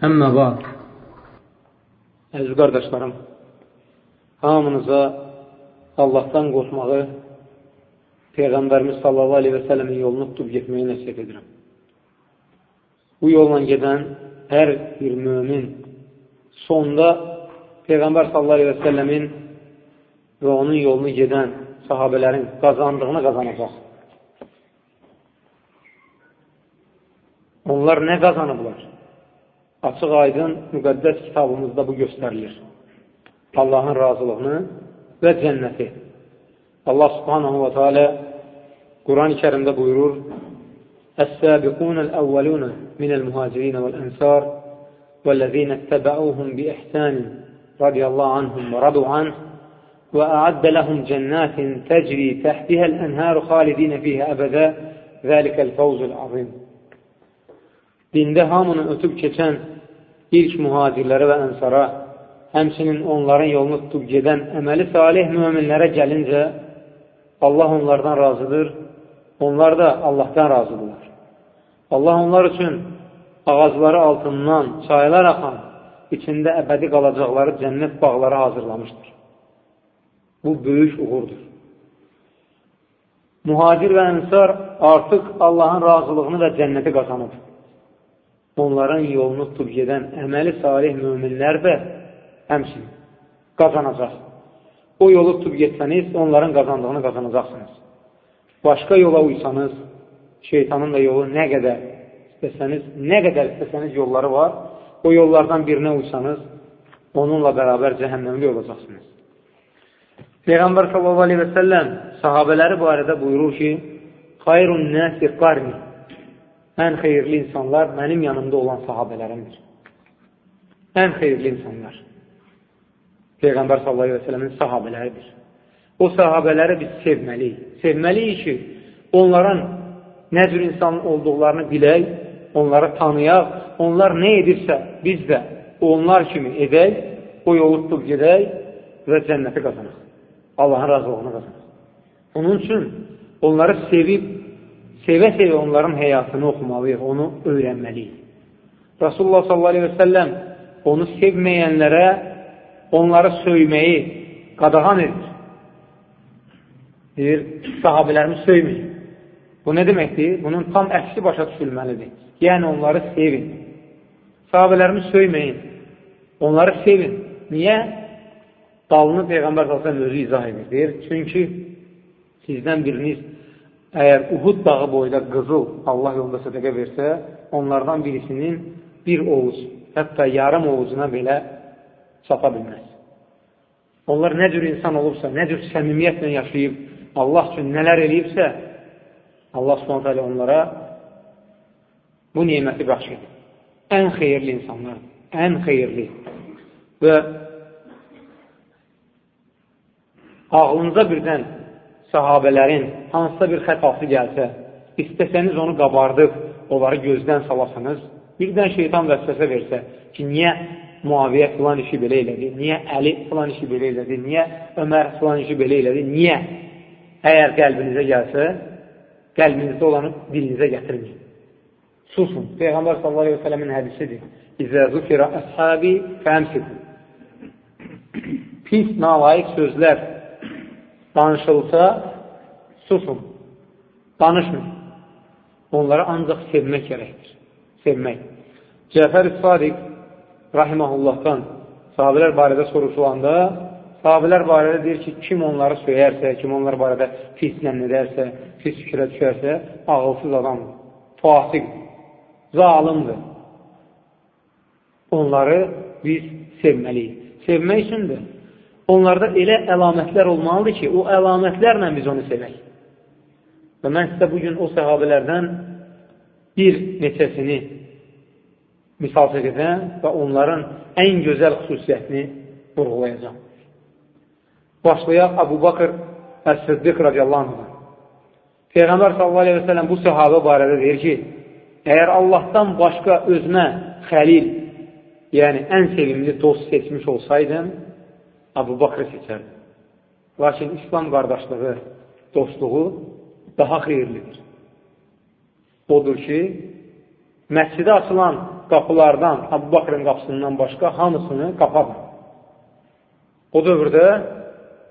Əmmə bad. Əziz qardaşlarım, hamınıza Allahdan qorxmağı, Peyğəmbərimiz sallallahu aleyhi və sələmin yolunu tutub getməyi nəsib edirəm. Bu yolla gedən hər bir mömin sonda Peyğəmbər sallallahu aleyhi və səlləmin və onun yolunu gedən sahabələrin qazandığını qazanacaq. Onlar nə qazanıblar? Açıq aydın müqəddəs kitabımızda bu göstərilir. Allahın razılığını və cənnəti. Allah subhanahu wa ta'ala Quran-ı kərimdə buyurur السابقون الأولون من المهاجرين والأنصار والذين اتبعوهم بإحسان رضي الله عنهم ورضوا عنه وأعد لهم جنات تجري تحتها الأنهار خالدين فيها أبدا ذلك الفوز العظيم dində hamını ötüb keçən ilk mühacirlərə və ənsara, həmçinin onların yolunu tutub gedən əməli salih müminlərə gəlincə, Allah onlardan razıdır, onlar da Allahdan razıdırlar. Allah onlar üçün ağacları altından çaylar axan, içində əbədi qalacaqları cənnət bağları hazırlamışdır. Bu böyük uğurdur. Mühacir və ənsar artıq Allahın razılığını və cənnəti qazanıb onların yolunu tutub gedən əməli salih müminlər də həmçin qazanacaq. O yolu tutub getsəniz, onların qazandığını qazanacaqsınız. Başqa yola uysanız, şeytanın da yolu nə qədər istəsəniz, nə qədər istəsəniz yolları var, o yollardan birinə uysanız, onunla bərabər cəhənnəmli olacaqsınız. Peyğəmbər sallallahu aleyhi və səlləm sahabələri barədə buyurur ki, Xayrun nəsi qarni ən xeyirli insanlar mənim yanımda olan sahabələrimdir. Ən xeyirli insanlar. Peyğəmbər sallallahu aleyhi və sələmin sahabələridir. O sahabələri biz sevməliyik. Sevməliyik ki, onların nə cür insan olduqlarını bilək, onları tanıyaq, onlar nə edirsə biz də onlar kimi edək, o yolu tutub gedək və cənnəti qazanaq. Allahın razılığını qazanaq. Onun üçün onları sevib sevə-sevə onların həyatını oxumalıyıq, onu öyrənməliyik. Rasulullah sallallahu aleyhi və səlləm onu sevməyənlərə onları söyməyi qadağan edir. Deyir, sahabələrimi söyməyin. Bu nə deməkdir? Bunun tam əksi başa düşülməlidir. Yəni, onları sevin. Sahabələrimi söyməyin. Onları sevin. Niyə? Dalını Peyğəmbər sallallahu özü izah edir. Deyir, çünki sizdən biriniz əgər Uhud dağı boyda qızıl Allah yolunda sədəqə versə, onlardan birisinin bir oğuz, hətta yarım oğuzuna belə çata bilməz. Onlar nə cür insan olubsa, nə cür səmimiyyətlə yaşayıb, Allah üçün nələr eləyibsə, Allah subhanətə onlara bu niməti bəxş edir. Ən xeyirli insanlar, ən xeyirli və ağlınıza birdən sahabələrin hansısa bir xətası gəlsə, istəsəniz onu qabardıb, onları gözdən salasınız, birdən şeytan vəsvəsə versə ki, niyə Muaviyyə filan işi belə elədi, niyə Əli filan işi belə elədi, niyə Ömər filan işi belə elədi, niyə? Əgər qəlbinizə gəlsə, qəlbinizdə olanı dilinizə gətirməyin. Susun. Peyğəmbər sallallahu aleyhi ve sələmin hədisidir. İzə zükirə əshabi fəmsikum. Pis, nalayiq sözlər danışılsa, susun, danışmayın. Onları ancaq sevmək gərəkdir. Sevmək. Cəfər-i Sadiq rahiməhullahdan sahabələr barədə soruşulanda sahabələr barədə deyir ki, kim onları söyərsə, kim onlar barədə pislən edərsə, pis fikrə düşərsə, ağılsız adamdır, fasiq, zalimdir. Onları biz sevməliyik. Sevmək üçündür. Onlarda elə əlamətlər olmalıdır ki, o əlamətlərlə biz onu sevək. Və mən sizə bugün o səhabələrdən bir neçəsini misal çəkəcəm və onların ən gözəl xüsusiyyətini vurğulayacaq. Başlayaq Abu Bakır Əs-Siddiq radiyallahu anh. Peyğəmbər sallallahu aleyhi və sələm bu səhabə barədə deyir ki, əgər Allahdan başqa özmə xəlil, yəni ən sevimli dost seçmiş olsaydım, Abu Bakrı seçərdim. Lakin İslam qardaşlığı, dostluğu daha xeyirlidir. Odur ki, məscidə açılan qapılardan, Abu Bakrın qapısından başqa hamısını qapadır. O dövrdə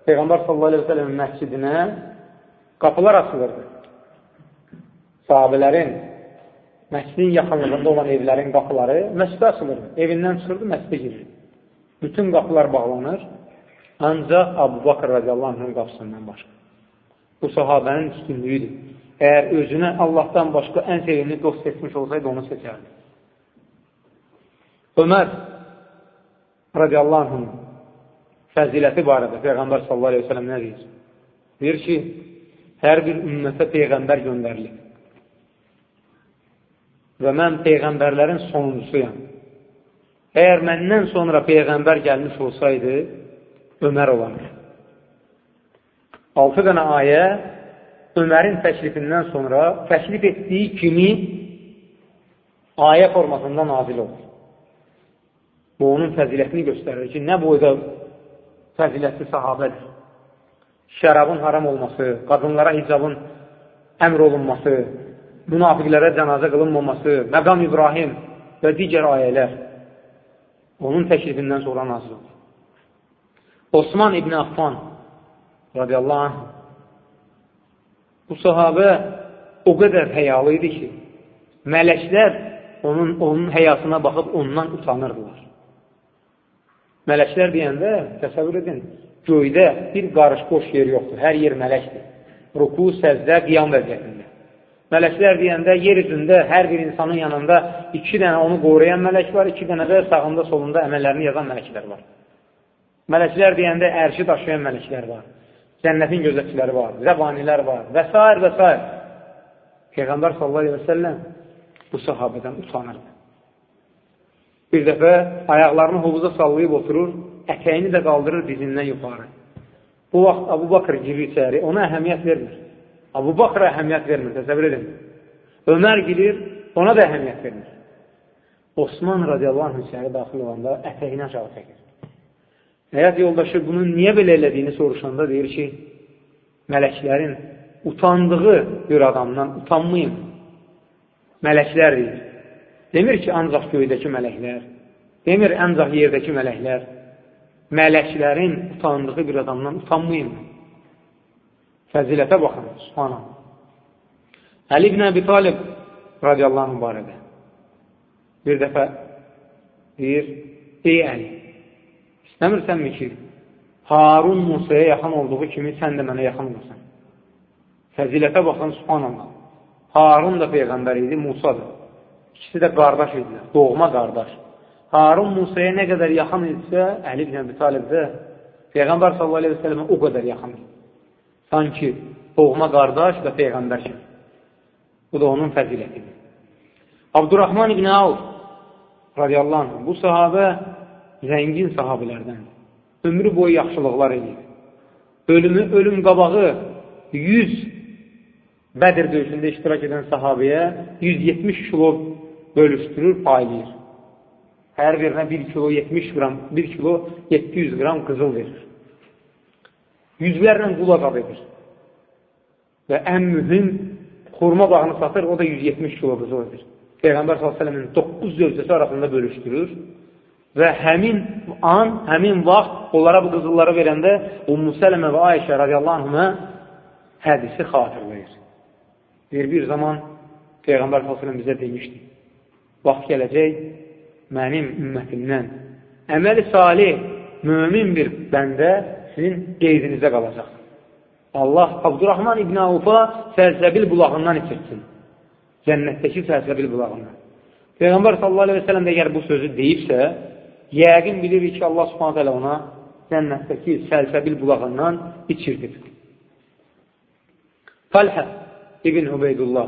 Peyğəmbər sallallahu aleyhi ve sellemin məscidinə qapılar açılırdı. Sahabələrin məscidin yaxınlığında olan evlərin qapıları məscidə açılırdı. Evindən çıxırdı, məscidə girirdi. Bütün qapılar bağlanır, ancaq Abu Bakr radiyallahu anhın qapısından başqa. Bu sahabənin üstünlüyüdür. Əgər özünə Allahdan başqa ən sevimli dost seçmiş olsaydı, onu seçərdi. Ömər radiyallahu anhın fəziləti barədə Peyğəmbər sallallahu aleyhi ve sellem nə deyir? Deyir ki, hər bir ümmətə Peyğəmbər göndərilir. Və mən Peyğəmbərlərin sonuncusuyam. Əgər məndən sonra Peyğəmbər gəlmiş olsaydı, Ömər olanır. Altı dənə ayə Ömərin təklifindən sonra təklif etdiyi kimi ayə formasında nazil olur. Bu, onun fəzilətini göstərir ki, nə boyda fəzilətli sahabədir. Şərabın haram olması, qadınlara hicabın əmr olunması, münafiqlərə cənazə qılınmaması, məqam İbrahim və digər ayələr onun təklifindən sonra nazil olur. Osman İbn Affan radiyallahu anh bu sahabə o qədər həyalı idi ki, mələklər onun, onun həyasına baxıb ondan utanırdılar. Mələklər deyəndə, təsəvvür edin, göydə bir qarış boş yer yoxdur, hər yer mələkdir. Ruku, səzdə, qiyam vəziyyətində. Mələklər deyəndə yer üzündə hər bir insanın yanında iki dənə onu qoruyan mələk var, iki dənə də sağında, solunda əməllərini yazan mələklər var. Mələklər deyəndə ərşi daşıyan mələklər var. Cənnətin gözətçiləri var, zəbanilər var və s. və s. Peyğəmbər səlləm bu sahabədən utanırdı. Bir dəfə ayaqlarını hovuza sallayıb oturur, ətəyini də qaldırır dizindən yuxarı. Bu vaxt Abu Bakır girir içəri, ona əhəmiyyət vermir. Abu Bakır əhəmiyyət vermir, təsəvvür edin. Ömər girir, ona da əhəmiyyət vermir. Osman radiyallahu anh içəri daxil olanda ətəyini aşağı çəkir. Həyat yoldaşı bunun niyə belə elədiyini soruşanda deyir ki, mələklərin utandığı bir adamdan utanmayın. Mələklər deyir. Demir ki, ancaq göydəki mələklər, demir ancaq yerdəki mələklər, mələklərin utandığı bir adamdan utanmayın. Fəzilətə baxın, subhanə. Əli ibn Əbi Talib radiyallahu anh barədə bir dəfə deyir, ey Əli, istəmirsənmi ki, Harun Musaya yaxın olduğu kimi sən də mənə yaxın olursan. Fəzilətə baxın, subhanallah. Harun da Peyğəmbər idi, Musa da. İkisi də qardaş idilər, doğma qardaş. Harun Musaya nə qədər yaxın idisə, Əli ibn Əbi Talib də Peyğəmbər sallallahu aleyhi və sələmə o qədər yaxın idi. Sanki doğma qardaş və Peyğəmbər kimi. Bu da onun fəzilətidir. Abdurrahman ibn Avf radiyallahu anh, bu sahabə zəngin sahabilərdən. Ömrü boyu yaxşılıqlar edir. Ölümü, ölüm qabağı 100 Bədir döyüşündə iştirak edən sahabəyə 170 kilo bölüşdürür, paylayır. Hər birinə 1 kilo 70 qram, 1 kilo 700 qram qızıl verir. Yüzlərlə qul azad edir. Və ən mühüm xurma bağını satır, o da 170 kilo qızıl edir. Peyğəmbər s.ə.v-in 9 zövcəsi arasında bölüşdürür və həmin an, həmin vaxt onlara bu qızılları verəndə Ummu Sələmə və Ayşə radiyallahu anhına hədisi xatırlayır. Bir, bir zaman Peyğəmbər s.ə.v bizə demişdi, vaxt gələcək, mənim ümmətimdən əməli salih, mömin bir bəndə sizin qeydinizdə qalacaq. Allah Abdurrahman İbn Avfa səlsəbil bulağından içirsin. Cənnətdəki səlsəbil bulağından. Peyğəmbər sallallahu aleyhi ve sellem də əgər bu sözü deyibsə, yəqin bilirik ki, Allah subhanət hələ ona cənnətdəki səlsəbil bulağından içirdir. Talhə İbn Ubeydullah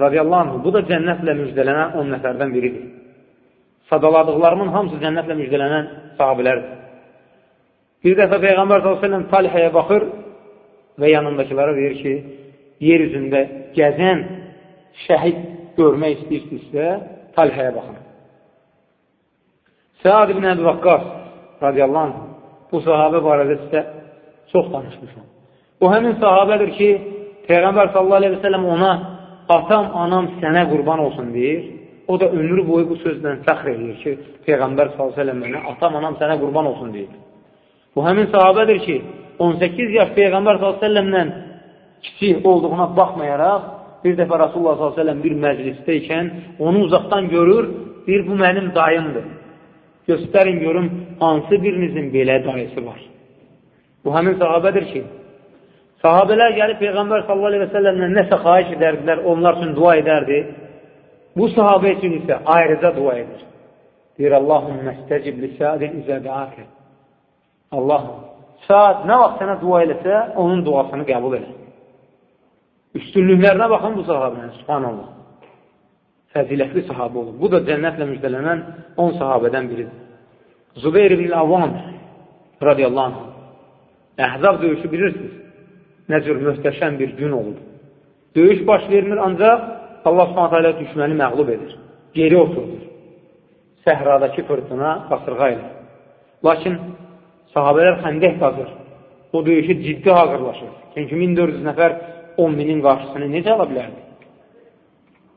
radiyallahu anh, bu da cənnətlə müjdələnən 10 nəfərdən biridir. sadaladıqlarımın hamısı cənnətlə müjdələnən sahabilərdir. Bir dəfə Peyğəmbər s.ə.v Talihəyə baxır və yanındakilara deyir ki, yer üzündə gəzən şəhid görmək istəyirsinizsə, Talihəyə baxın. Səad ibn Əbi Vaqqas radiyallahu anh, bu sahabə barədə sizə çox danışmışam. O həmin sahabədir ki, Peyğəmbər sallallahu aleyhi və səlləm ona atam, anam sənə qurban olsun deyir. O da ömrü boyu bu sözlə fəxr edir ki, Peyğəmbər sallallahu aleyhi səlləm mənə atam, anam sənə qurban olsun deyir. Bu həmin sahabədir ki, 18 yaş Peyğəmbər s.ə.v-lə kiçik olduğuna baxmayaraq, bir dəfə Rasulullah s.ə.v bir məclisdə ikən onu uzaqdan görür, deyir, bu mənim dayımdır. Göstərin, görüm, hansı birinizin belə dayısı var. Bu həmin sahabədir ki, sahabələr gəlib Peyğəmbər s.ə.v-lə nəsə xaiş edərdilər, onlar üçün dua edərdi. Bu sahabə üçün isə ayrıca dua edir. Deyir, Allahümmə istəcib lisədin izə dəakə. Allah saat nə vaxt sənə dua eləsə, onun duasını qəbul elə. Üstünlüklərinə baxın bu sahabənin, subhanallah. Fəzilətli sahabə olur. Bu da cənnətlə müjdələnən 10 sahabədən biridir. Zubeyr ibn Avam radiyallahu anh. Əhzab döyüşü bilirsiniz. Nə cür möhtəşəm bir gün olub. Döyüş baş vermir, ancaq Allah ilə düşməni məqlub edir. Geri oturdur. Səhradakı fırtına qasırğa ilə. Lakin Sahabələr xəndək qazır. O döyüşü ciddi hazırlaşır. Çünki 1400 nəfər 10 minin qarşısını necə ala bilərdi?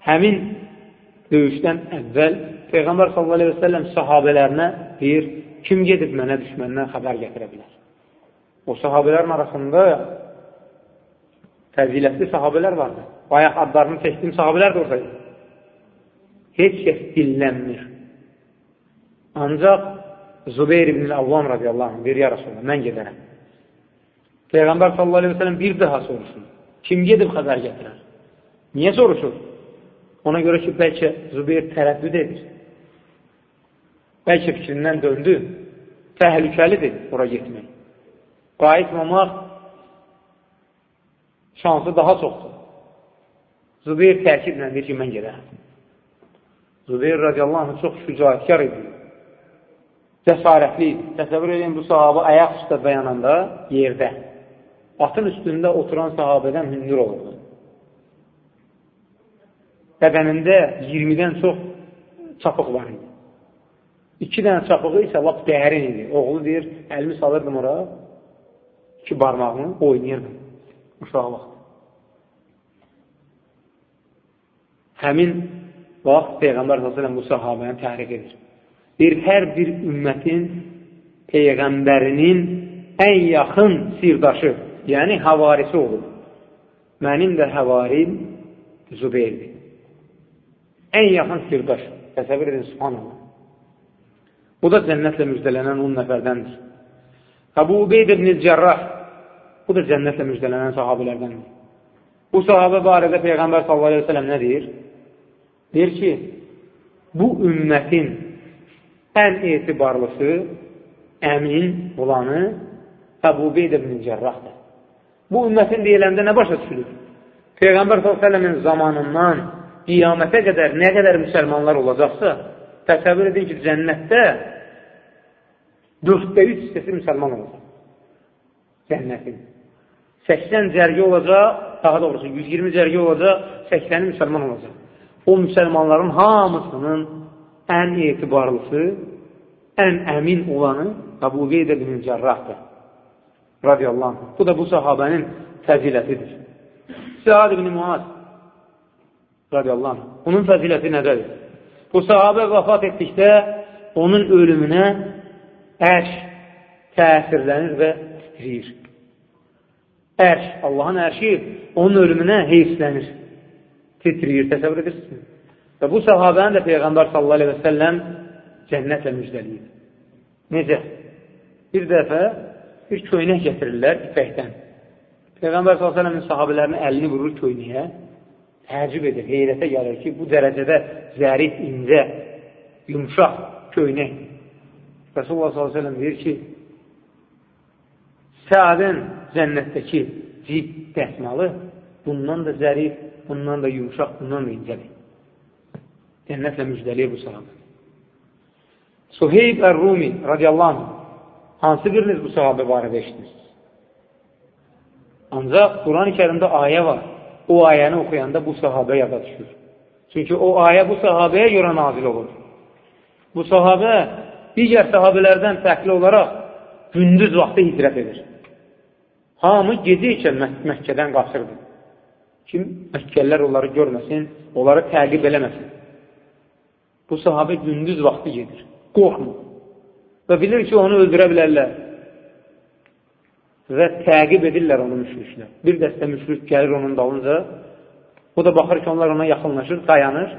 Həmin döyüşdən əvvəl Peyğəmbər s.ə.v sahabələrinə deyir, kim gedib mənə düşməndən xəbər gətirə bilər? O sahabələrin arasında fəzilətli sahabələr vardı. Bayaq adlarını seçdiyim sahabələr də oradaydı. Heç kəs dillənmir. Ancaq Zübeyir ibn Avvam radiyallahu anh deyir, ya Rasulullah, mən gedərəm. Peyğəmbər sallallahu aleyhi ve sellem bir daha soruşur. Kim gedib xəbər gətirər? Niyə soruşur? Ona görə ki, bəlkə Zübeyir tərəddüd edir. Bəlkə fikrindən döndü. Təhlükəlidir ora getmək. Qayıtmamaq şansı daha çoxdur. Zübeyir təkidlə deyir ki, mən gedərəm. Zübeyir radiyallahu anh çox şücaətkar idi cəsarətli idi. Təsəvvür edin, bu sahabı ayaq üstə dayananda yerdə, atın üstündə oturan sahabədən hündür olurdu. Bədənində 20-dən çox çapıq var idi. İki dənə çapığı isə lap dərin idi. Oğlu deyir, əlimi salırdım ora, iki barmağını oynayırdım uşağa vaxt. Həmin vaxt Peyğəmbər s.ə.v bu sahabəni təhrik edir bir hər bir ümmətin Peyğəmbərinin ən yaxın sirdaşı, yəni havarisi olub. Mənim də havarim Zübeyirdir. Ən yaxın sirdaş. Təsəvvür edin, subhanallah. Bu da cənnətlə müjdələnən 10 nəfərdəndir. Əbu Ubeyd ibn Cərrah bu da cənnətlə müjdələnən sahabilərdəndir. Bu sahabə barədə Peyğəmbər s.ə.v nə deyir? Deyir ki, bu ümmətin ən etibarlısı, əmin olanı Əbu Beyd ibn Cərrahdır. Bu ümmətin deyiləndə nə başa düşülür? Peyğəmbər s.ə.v-in zamanından qiyamətə qədər nə qədər müsəlmanlar olacaqsa, təsəvvür edin ki, cənnətdə dörddə üç hissəsi müsəlman olacaq. Cənnətin. 80 cərgi olacaq, daha doğrusu 120 cərgi olacaq, 80-i müsəlman olacaq. O müsəlmanların hamısının ən etibarlısı, ən əmin olanı Əbu Qeydə bin Cərrahdır. Radiyallahu anh. Bu da bu sahabənin fəzilətidir. Səad ibn Muaz radiyallahu anh. Onun fəziləti nədədir? Bu sahabə vəfat etdikdə onun ölümünə ərş təsirlənir və titriyir. Ərş, Allahın ərşi onun ölümünə heyslənir, titriyir. Təsəvvür edirsiniz? Və bu səhabəni də Peyğəmbər sallallahu aleyhi və səlləm cənnətlə müjdəliyir. Necə? Bir dəfə bir köynək gətirirlər ipəkdən. Peyğəmbər s.ə.v-in sahabilərinin əlini vurur köynəyə, təəccüb edir, heyrətə gəlir ki, bu dərəcədə zərif, incə, yumşaq köynək. Rasulullah s.ə.v deyir ki, Səadın cənnətdəki cib dəsmalı bundan da zərif, bundan da yumşaq, bundan da incədir. Cənnətlə müjdəliyir bu sahabə. Suheyb Ər-Rumi radiyallahu anh hansı biriniz bu sahabə barədə eşitmişsiniz? Ancaq Quran-ı kərimdə ayə var. O ayəni oxuyanda bu sahabə yada düşür. Çünki o ayə bu sahabəyə görə nazil olur. Bu sahabə digər sahabələrdən fərqli olaraq gündüz vaxtı hicrət edir. Hamı gecə ikən Mək Məkkədən qaçırdı. Kim Məkkəllər onları görməsin, onları təqib eləməsin. Bu sahabə gündüz vaxtı gedir. Qorxmur. Və bilir ki, onu öldürə bilərlər. Və təqib edirlər onu müşriklər. Bir dəstə müşrik gəlir onun dalınca. O da baxır ki, onlar ona yaxınlaşır, dayanır.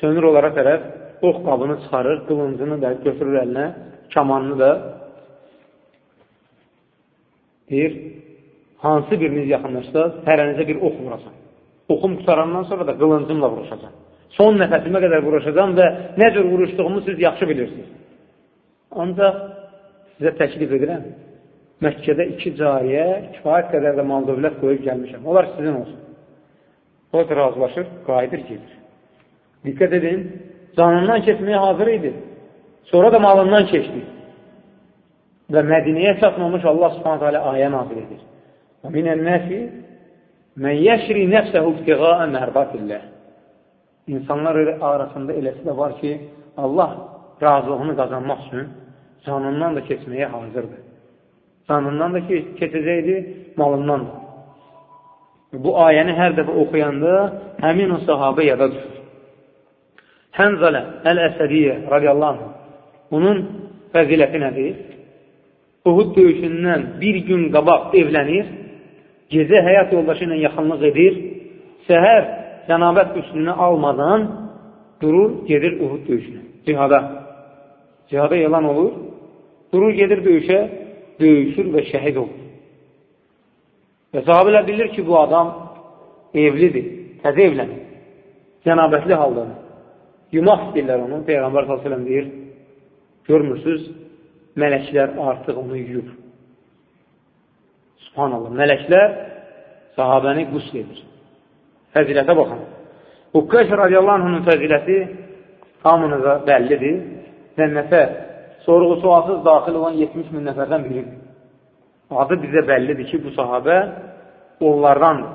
Sönür onlara tərəf, ox qabını çıxarır, qılıncını da götürür əlinə, kamanını da. Deyir, hansı biriniz yaxınlaşsa, hərənizə bir ox vuracaq. Oxum qutarandan sonra da qılıncımla vuruşacaq. Son nəfəsimə qədər vuruşacam və nə cür vuruşduğumu siz yaxşı bilirsiniz. Ancaq sizə təklif edirəm, Məkkədə iki cariyə, kifayət qədər də mal dövlət qoyub gəlmişəm. Onlar sizin olsun. O da razılaşır, qayıdır, gedir. Diqqət edin, canından keçməyə hazır idi. Sonra da malından keçdi. Və Mədiniyə çatmamış Allah subhanət hələ ayə nazil edir. Və minən nəfi mən yəşri nəfsəhu ibtiqaə mərbatilləh. İnsanlar arasında eləsi də var ki, Allah razılığını qazanmaq üçün canından da keçməyə hazırdır. Canından da keçəcəkdir, malından da. Bu ayəni hər dəfə oxuyanda həmin o sahabə yada düşür. Hənzalə Əl-Əsədiyyə radiyallahu anh, onun fəziləti nədir? Uhud döyüşündən bir gün qabaq evlənir, gecə həyat yoldaşı ilə yaxınlıq edir, səhər cənabət üstünü almadan durur, gedir Uhud döyüşünə, cihada. Cihada elan olur, durur, gedir döyüşə, döyüşür və şəhid olur. Və sahabələr bilir ki, bu adam evlidir, təzə evlənir, cənabətli haldadır. Yumaq istəyirlər onu, Peyğəmbər s.ə.v deyir, görmürsünüz, mələklər artıq onu yuyur. Subhanallah, mələklər sahabəni qusl edir. Fəzilətə baxın. Uqqəş radiyallahu anhının fəziləti hamınıza bəllidir. Cənnətə sorğu sualsız daxil olan 70 min nəfərdən biridir. Adı bizə bəllidir ki, bu sahabə onlardandır.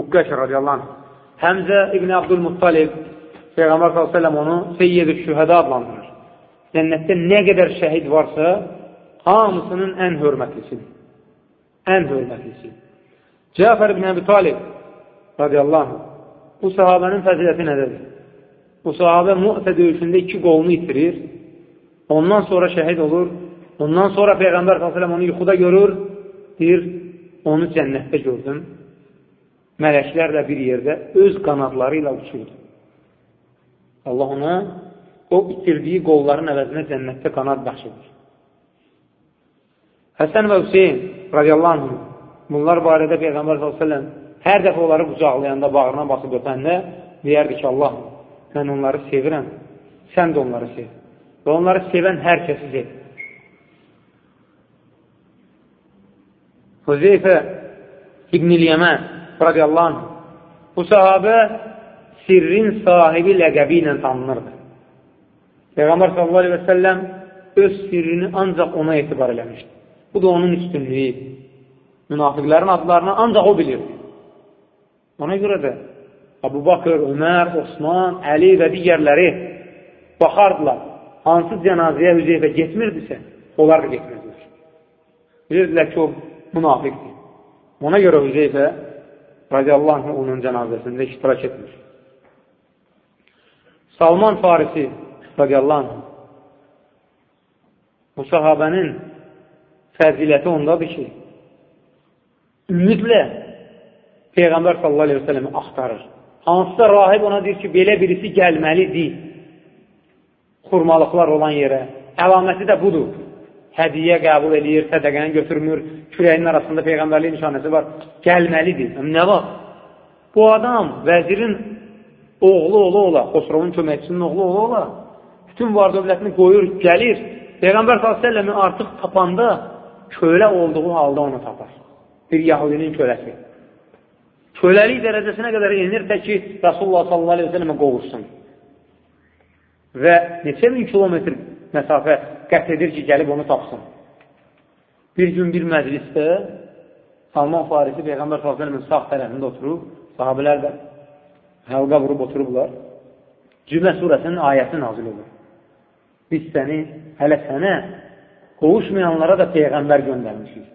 Uqqəş radiyallahu anh. Həmzə İbn Abdülmuttalib Peyğəmbər s.ə.v onu Seyyid-i Şühədə adlandırır. Cənnətdə nə qədər şəhid varsa, hamısının ən hörmətlisidir. Ən hörmətlisi. Cəfər ibn Əbi Talib radiyallahu anh, bu sahabənin fəziləti nədədir? Bu sahabə Mu'tə döyüşündə iki qolunu itirir, ondan sonra şəhid olur, ondan sonra Peyğəmbər s.ə.v onu yuxuda görür, deyir, onu cənnətdə gördüm, mələklərlə bir yerdə öz qanadları ilə uçurdu. Allah ona o itirdiyi qolların əvəzinə cənnətdə qanad bəxş edir. Həsən və Hüseyin radiyallahu anh, bunlar barədə Peyğəmbər s.ə.v hər dəfə onları qucaqlayanda, bağrına basıb öpəndə deyərdi ki, Allah, mən onları sevirəm, sən də onları sev. Və onları sevən hər kəsi sev. Hüzeyfə İbn-i Yəmən radiyallahu anh, bu sahabə sirrin sahibi ləqəbi ilə tanınırdı. Peyğəmbər sallallahu aleyhi və səlləm öz sirrini ancaq ona etibar eləmişdi. Bu da onun üstünlüyü. Münafiqlərin adlarını ancaq o bilirdi. Ona görə də Abu Bakır, Ömər, Osman, Əli və digərləri baxardılar. Hansı cənazəyə Hüzeyfə getmirdisə, onlar da getmirdilər. Bilirdilər ki, o münafiqdir. Ona görə Hüzeyfə radiyallahu anh onun cənazəsində iştirak etmir. Salman Farisi radiyallahu anh bu sahabənin fəziləti ondadır ki, ümidlə Peyğəmbər sallallahu aleyhi ve selləmi axtarır. Hansısa rahib ona deyir ki, belə birisi gəlməlidir xurmalıqlar olan yerə. Əlaməti də budur. Hədiyə qəbul edir, sədəqəni götürmür, kürəyinin arasında Peyğəmbərlik nişanəsi var. Gəlməlidir. Nə var? Bu adam vəzirin oğlu ola ola, Xosrovun köməkçisinin oğlu ola ola, bütün var dövlətini qoyur, gəlir. Peyğəmbər s.ə.v artıq tapanda kölə olduğu halda onu tapar. Bir yahudinin köləsi. Köləlik dərəcəsinə qədər enir də ki, Rasulullah s.ə.v qovursun. Və neçə min kilometr məsafə qət edir ki, gəlib onu tapsın. Bir gün bir məclisdə Salman Farisi Peyğəmbər s.ə.v-in sağ tərəfində oturub, sahabələr də həlqa vurub oturublar. Cümlə surəsinin ayəsi nazil olur. Biz səni, hələ sənə qovuşmayanlara da Peyğəmbər göndərmişik.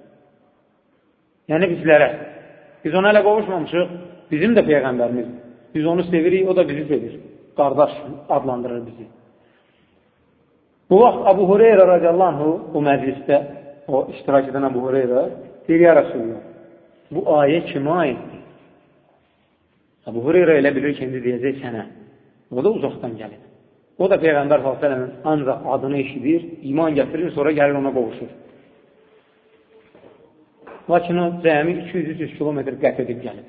Yəni bizlərə. Biz ona hələ qovuşmamışıq, bizim də Peyğəmbərimiz. Biz onu sevirik, o da bizi sevir. Qardaş adlandırır bizi. Bu vaxt Abu Hureyra radiyallahu bu məclisdə, o iştirak edən Abu Hureyra deyir, ya Rasulullah, bu ayə kimə aiddir? Abu Hureyra elə bilir ki, indi deyəcək sənə. O da uzaqdan gəlir. O da Peyğəmbər s.ə.v-in ancaq adını eşidir, iman gətirir, sonra gəlir ona qovuşur. Lakin o cəmi 200-300 kilometr qət edib gəlir.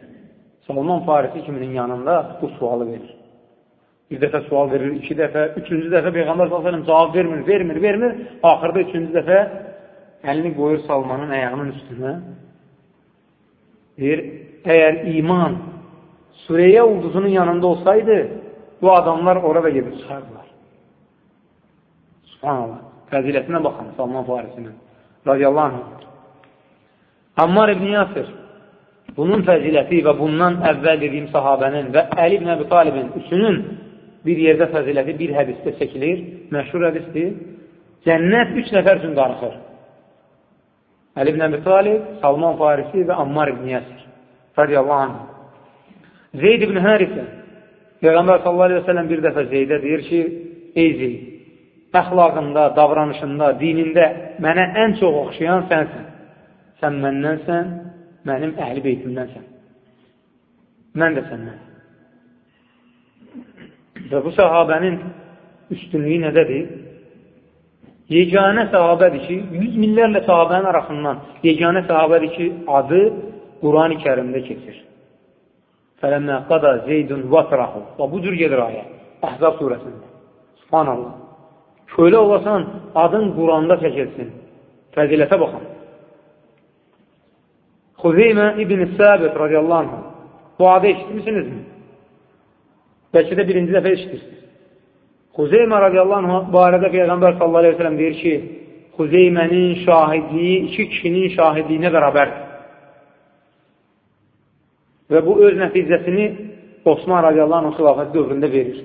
Salman Farisi kiminin yanında bu sualı verir. Bir dəfə sual verir, iki dəfə, üçüncü dəfə Peyğəmbər s.ə.v cavab vermir, vermir, vermir. Axırda üçüncü dəfə əlini qoyur Salmanın əyağının üstünə. Deyir, əgər iman Süreyyə ulduzunun yanında olsaydı, bu adamlar orada gedib çıxardılar. Subhanallah. Fəzilətinə baxın, Salman Farisinin. Radiyallahu anh. Ammar ibn Yasir bunun fəziləti və bundan əvvəl dediyim sahabənin və Əli ibn Əbi Talibin üçünün bir yerdə fəziləti bir hədisdə çəkilir, məşhur hədisdir. Cənnət üç nəfər üçün qarıxır. Əli ibn Əbi Talib, Salman Farisi və Ammar ibn Yasir. Radiyallahu anh. Zeyd ibn Hərisə, Peyğəmbər sallallahu aleyhi ve sellem bir dəfə Zeydə deyir ki, ey Zeyd, əxlaqında, davranışında, dinində mənə ən çox oxşayan sənsən. Sən məndənsən, mənim əhli beytimdənsən. Mən də səndən. Və bu sahabənin üstünlüyü nədədir? Yeganə sahabədir ki, yüz minlərlə sahabənin arasından yeganə sahabədir ki, adı Quran-ı kərimdə keçir. Fələmmə qada zeydun vatrahu. Və bu cür gedir ayə. Əhzab surəsində. Subhanallah. Kölə olasan, adın Quranda çəkilsin. Fəzilətə baxın. Xuzeymə İbn-i Səbit radiyallahu anh. Bu adı eşitmişsinizmi? Bəlkə də birinci dəfə eşitirsiniz. Xuzeymə radiyallahu anh barədə Peyğəmbər sallallahu aleyhi ve sellem deyir ki, Xuzeymənin şahidliyi iki kişinin şahidliyinə bərabərdir. Və bu öz nəticəsini Osman radiyallahu anh xilafət dövründə verir.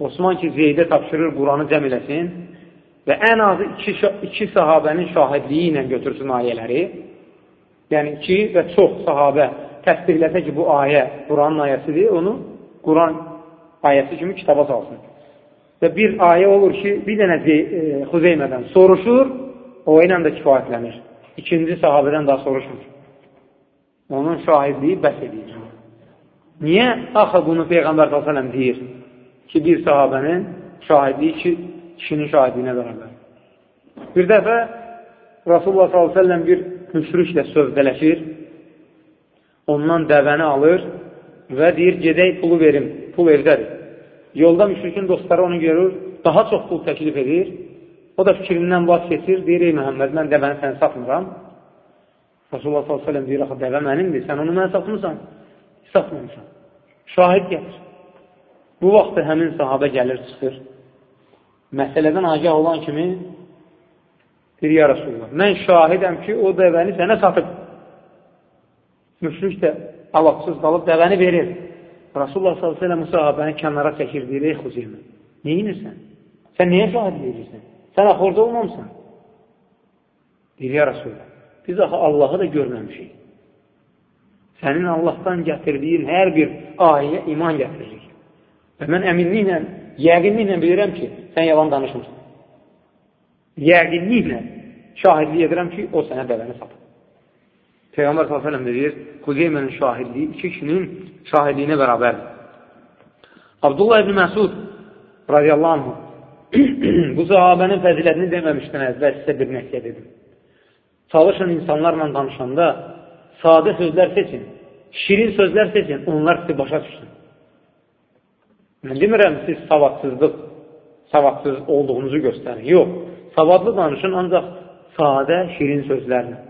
Osman ki, Zeydə tapşırır Quranı cəm eləsin və ən azı iki, iki sahabənin şahidliyi ilə götürsün ayələri. Yəni, iki və çox sahabə təsdiqləsə ki, bu ayə Quranın ayəsidir, onu Quran ayəsi kimi kitaba salsın. Və bir ayə olur ki, bir dənə e, Xuzeymədən soruşur, o ilə də kifayətlənir. İkinci sahabədən daha soruşmur. Onun şahidliyi bəs edir. Niyə axı bunu Peyğəmbər s.ə.v deyir ki, bir sahabənin şahidliyi iki kişinin şahidliyinə bərabər. Bir dəfə Rasulullah s.ə.v bir müşriklə sövdələşir, ondan dəvəni alır və deyir, gedək pulu verim, pul evdədir. Yolda müşrikin dostları onu görür, daha çox pul təklif edir, o da fikrindən vaz keçir, deyir, ey Məhəmməd, mən dəvəni sən satmıram. Rasulullah s.ə.v deyir, axı dəvə mənimdir, sən onu mən satmırsan, satmamışam. Şahid gəlir. Bu vaxtda həmin sahabə gəlir, çıxır. Məsələdən agah olan kimi deyir, ya Rasulullah, mən şahidəm ki, o dəvəni sənə satıb. Müşrik də avaqsız qalıb dəvəni verir. Rasulullah s.ə.v sahabəni kənara çəkir, deyir, ey Xuzeymi, neyinirsən? Sən niyə şahid verirsən? Sən axı orada olmamısan. Deyir, ya Rasulullah, biz axı Allahı da görməmişik. Sənin Allahdan gətirdiyin hər bir ayəyə iman gətiririk. Və mən əminliklə, yəqinliklə bilirəm ki, sən yalan danışmırsan. Yəqinliklə şahidlik edirəm ki, o sənə dəvəni satır. Peyğəmbər s.ə.v deyir, Xuzeymənin şahidliyi iki kişinin şahidliyinə bərabərdir. Abdullah ibn Məsud radiyallahu anh bu sahabənin fəzilətini deməmişdən əvvəl sizə bir nəsiyyət edim. Çalışın insanlarla danışanda sadə sözlər seçin, şirin sözlər seçin, onlar sizi başa düşsün. Mən demirəm, siz savadsızlıq, savadsız olduğunuzu göstərin. Yox, savadlı danışın, ancaq sadə, şirin sözlərlə.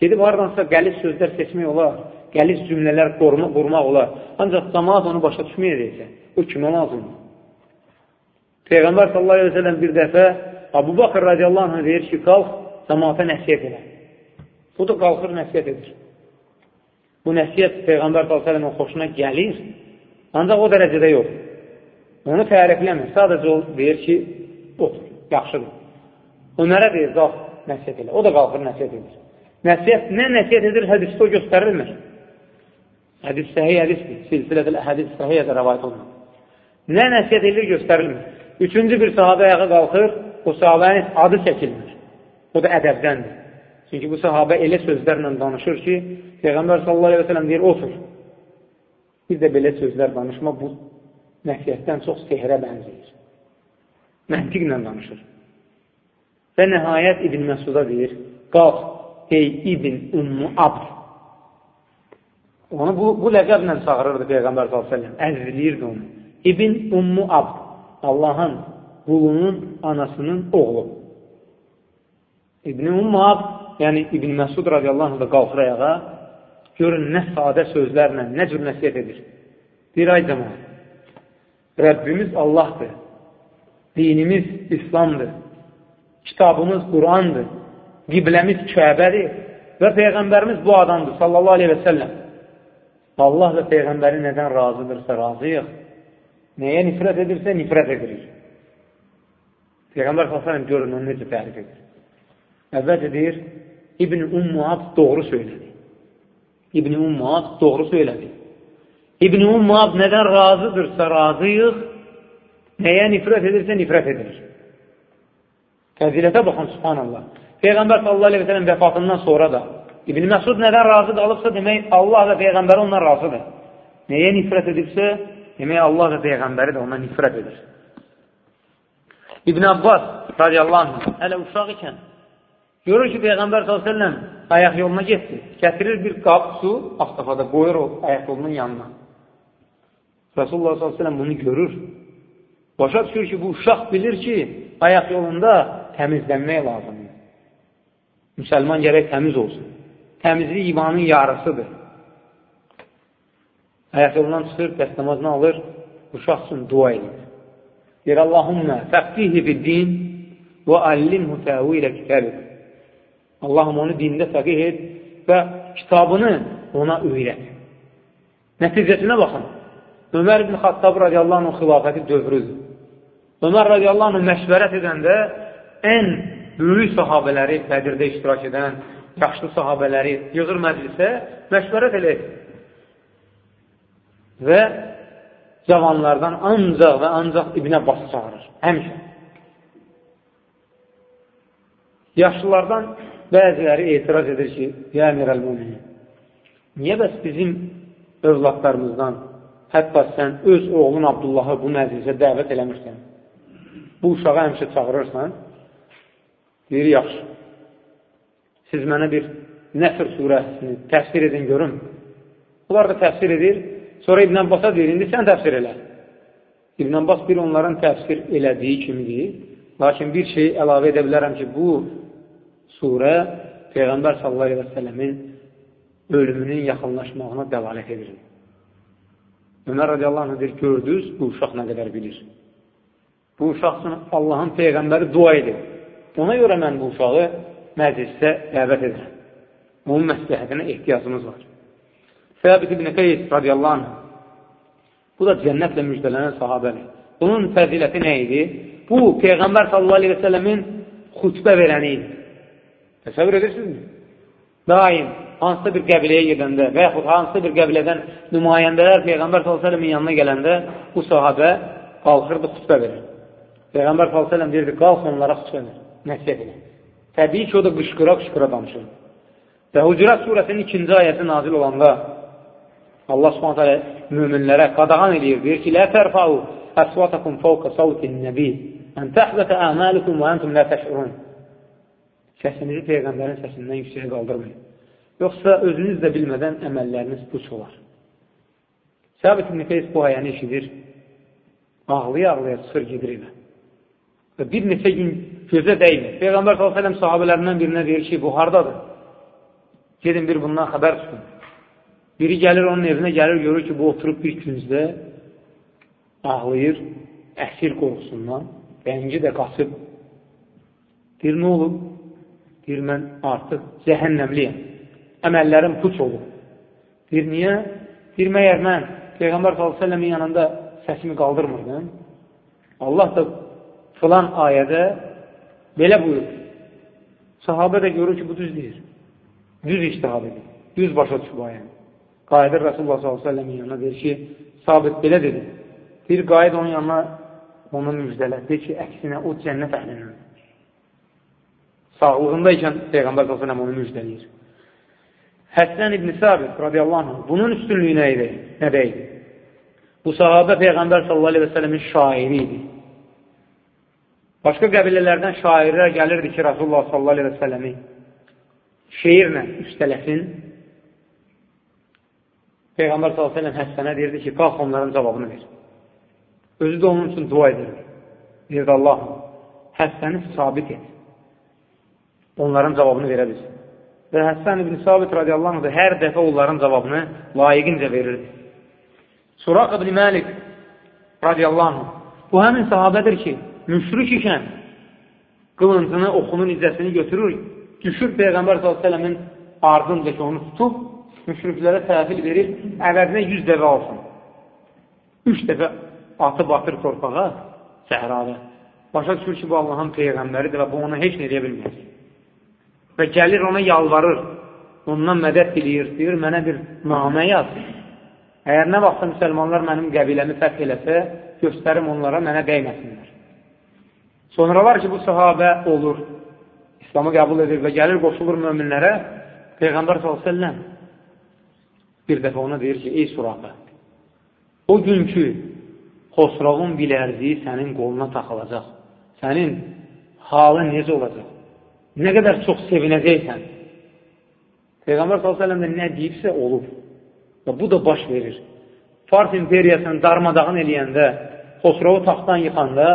Gedib haradansa qəliz sözlər seçmək olar, qəliz cümlələr qorma, qurmaq olar. Ancaq cəmaat onu başa düşməyəcəksə, o kimə lazımdır? Peyğəmbər sallallahu aleyhi ve sellem bir dəfə Abu Bakır radiyallahu anh deyir ki, qalx, cəmaata nəsiyyət elə. Bu da qalxır, nəsiyyət edir. Bu nəsiyyət Peyğəmbər s.ə.v-in xoşuna gəlir, ancaq o dərəcədə yox. Onu tərifləmir, sadəcə o deyir ki, otur, yaxşıdır. Ömərə deyir, qalx, nəsiyyət elə. O da qalxır, nəsiyyət edir. Nəsiyyət, nə nəsiyyət edir, hədisdə o göstərilmir. Hədis səhiy hədisdir, silsilədə hədis səhiyyədə rəvayət olunur. Nə nəsiyyət edir, göstərilmir. Üçüncü bir sahabə ayağa qalxır, o sahabənin adı çəkilmir. O da ədəbdəndir. Çünki bu sahabə elə sözlərlə danışır ki, Peyğəmbər sallallahu aleyhi və sələm deyir, otur. Bir də belə sözlər danışma bu nəsiyyətdən çox sehrə bənzəyir. Məntiqlə danışır. Və nəhayət İbn Məsuda deyir, qalx, ey İbn Ummu Abd. Onu bu, bu ləqəblə çağırırdı Peyğəmbər s.ə.v. Əzləyirdi onu. İbn Ummu Abd. Allahın qulunun anasının oğlu. İbn Ummu Abd, yəni İbn Məsud radiyallahu anh da qalxır ayağa, görün nə sadə sözlərlə, nə cür nəsiyyət edir. Bir ay cəmaat, Rəbbimiz Allahdır, dinimiz İslamdır, kitabımız Qurandır, qibləmiz Kəbədir və Peyğəmbərimiz bu adamdır, sallallahu aleyhi və səlləm. Allah və Peyğəmbəri nədən razıdırsa razıyıq, nəyə nifrət edirsə nifrət edirik. Peyğəmbər s.ə.v görün, onu necə tərif edir. Əvvəlcə deyir, İbn Ummuad doğru söylədi. İbn Ummuad doğru söylədi. İbn Ummuad nədən razıdırsa razıyıq, nəyə nifrət edirsə nifrət edirik. Fəzilətə baxın, subhanallah. Peyğəmbər sallallahu aleyhi və sələm vəfatından sonra da İbn Məsud nədən razı qalıbsa, demək Allah və Peyğəmbəri ondan razıdır. Nəyə nifrət edibsə, demək Allah və Peyğəmbəri də ondan nifrət edir. İbn Abbas radiyallahu anh, hələ uşaq ikən görür ki, Peyğəmbər s.ə.v ayaq yoluna getdi. Gətirir bir qab su, astafada qoyur o ayaq yolunun yanına. Rasulullah s.ə.v bunu görür. Başa düşür ki, bu uşaq bilir ki, ayaq yolunda təmizlənmək lazımdır. Müsəlman gərək təmiz olsun. Təmizlik imanın yarısıdır. Ayaq yolundan çıxır, dəstəmazını alır, uşaq üçün dua edir. Deyir, Allahümmə fəqqihi fi din və allimhu təvilə kitabı. Allahım onu dində fəqih et və kitabını ona öyrət. Nəticəsinə baxın. Ömər ibn Xattab radiyallahu anh xilafəti dövrüdür. Ömər radiyallahu anh məşvərət edəndə ən böyük sahabələri Bədirdə iştirak edən, yaşlı sahabələri yığır məclisə, məşvərət eləyir. Və cavanlardan ancaq və ancaq İbn Abbası çağırır. Həmişə. Yaşlılardan bəziləri etiraz edir ki, Ya Emir Əl-Muminin, niyə bəs bizim övladlarımızdan hətta sən öz oğlun Abdullahı bu məclisə dəvət eləmirsən, bu uşağı həmişə çağırırsan, deyir, yaxşı. Siz mənə bir Nəfr surəsini təfsir edin, görün. Bunlar da təfsir edir. Sonra İbn Abbas'a deyir, indi sən təfsir elə. İbn Abbas bir onların təfsir elədiyi kimidir. Lakin bir şey əlavə edə bilərəm ki, bu surə Peyğəmbər sallallahu aleyhi və səlləmin ölümünün yaxınlaşmağına dəvalət edir. Ömər radiyallahu anh deyir, gördünüz, bu uşaq nə qədər bilir. Bu uşaq üçün Allahın Peyğəmbəri dua edir. Ona görə mən bu uşağı məclisdə dəvət edirəm. Onun məsləhətinə ehtiyacımız var. Səbit ibn Qeys radiyallahu anh bu da cənnətlə müjdələnən sahabədir. Bunun fəziləti nə idi? Bu, Peyğəmbər sallallahu aleyhi və səlləmin xütbə verəni idi. Təsəvvür edirsinizmi? Daim hansısa bir qəbiləyə gedəndə və yaxud hansısa bir qəbilədən nümayəndələr Peyğəmbər s.ə.v-in yanına gələndə bu sahabə qalxırdı, xütbə verir. Peyğəmbər s.ə.v deyirdi, qalx onlara xütbə verir, edir. Təbii ki, o da qışqıra-qışqıra danışır. Və Hucurat surəsinin ikinci ayəsi nazil olanda Allah subhanət hələ müminlərə qadağan edir, deyir ki, Lə tərfəu əsvatakum fəvqə savtin nəbi, ən təhbətə əməlikum və əntum lə təşurun. Səsinizi Peyğəmbərin səsindən yüksəyə qaldırmayın. Yoxsa özünüz də bilmədən əməlləriniz puç olar. Səbit ibn Qeys bu ayəni eşidir, ağlaya-ağlaya çıxır gedir evə. Və bir neçə gün gözə dəymir. Peyğəmbər s.ə.v sahabələrindən birinə deyir ki, bu hardadır? Gedin bir bundan xəbər tutun. Biri gəlir onun evinə gəlir, görür ki, bu oturub bir küncdə ağlayır, əsir qorxusundan, rəngi də qaçıb. Deyir, nə olub? Deyir, mən artıq cəhənnəmliyəm. Əməllərim puç olub. Deyir, niyə? Deyir, məyər mən Peyğəmbər s.ə.v-in yanında səsimi qaldırmırdım. Allah da filan ayədə belə buyur. Sahabə də görür ki, bu düz deyir. Düz iştihad edir. Düz başa düşüb ayəni. Qayıdır Rasulullah s.ə.v-in yanına deyir ki, sabit belə dedi. Bir qayıd onun yanına onu müjdələr. Deyir ki, əksinə o cənnət əhlindən. Sağlığındaykən Peyğəmbər s.ə.v onu müjdələyir. Həsən ibn Sabit radiyallahu anh, bunun üstünlüyü nə idi? Nə deyildi? Bu sahabə Peyğəmbər s.ə.v-in şairi idi. Başqa qəbilələrdən şairlər gəlirdi ki, Rasulullah s.ə.v-i şeirlə üstələsin. Peyğəmbər s.ə.v Həssənə deyirdi ki, qalx onların cavabını ver. Özü də onun üçün dua edir. Deyirdi Allah, Həssəni sabit et. Onların cavabını verə bilsin. Və Həssən ibn Sabit radiyallahu anh hər dəfə onların cavabını layiqincə verirdi. Suraq ibn Məlik radiyallahu anh bu həmin sahabədir ki, müşrik ikən qılıncını, oxunun izzəsini götürür, düşür Peyğəmbər s.ə.v-in ardınca ki, onu tutub, müşriklərə təhvil verir, əvəzinə 100 dəvə alsın. 3 dəfə atı batır torpağa, səhrada. Başa düşür ki, bu Allahın Peyğəmbəridir və bu ona heç nə edə bilməz. Və gəlir ona yalvarır, ondan mədət diləyir, deyir, mənə bir namə yaz. Əgər nə vaxtsa müsəlmanlar mənim qəbiləmi fərq eləsə, göstərim onlara, mənə dəyməsinlər. Sonralar ki, bu sahabə olur, İslamı qəbul edir və gəlir, qoşulur möminlərə, Peyğəmbər s.ə.v bir dəfə ona deyir ki, ey suraqə, o günkü Xosrovun bilərziyi sənin qoluna taxılacaq. Sənin halın necə olacaq? Nə qədər çox sevinəcəksən. Peyğəmbər s.ə.v də nə deyibsə olub. Və bu da baş verir. Fars imperiyasını darmadağın eləyəndə, Xosrovu taxtdan yıxanda,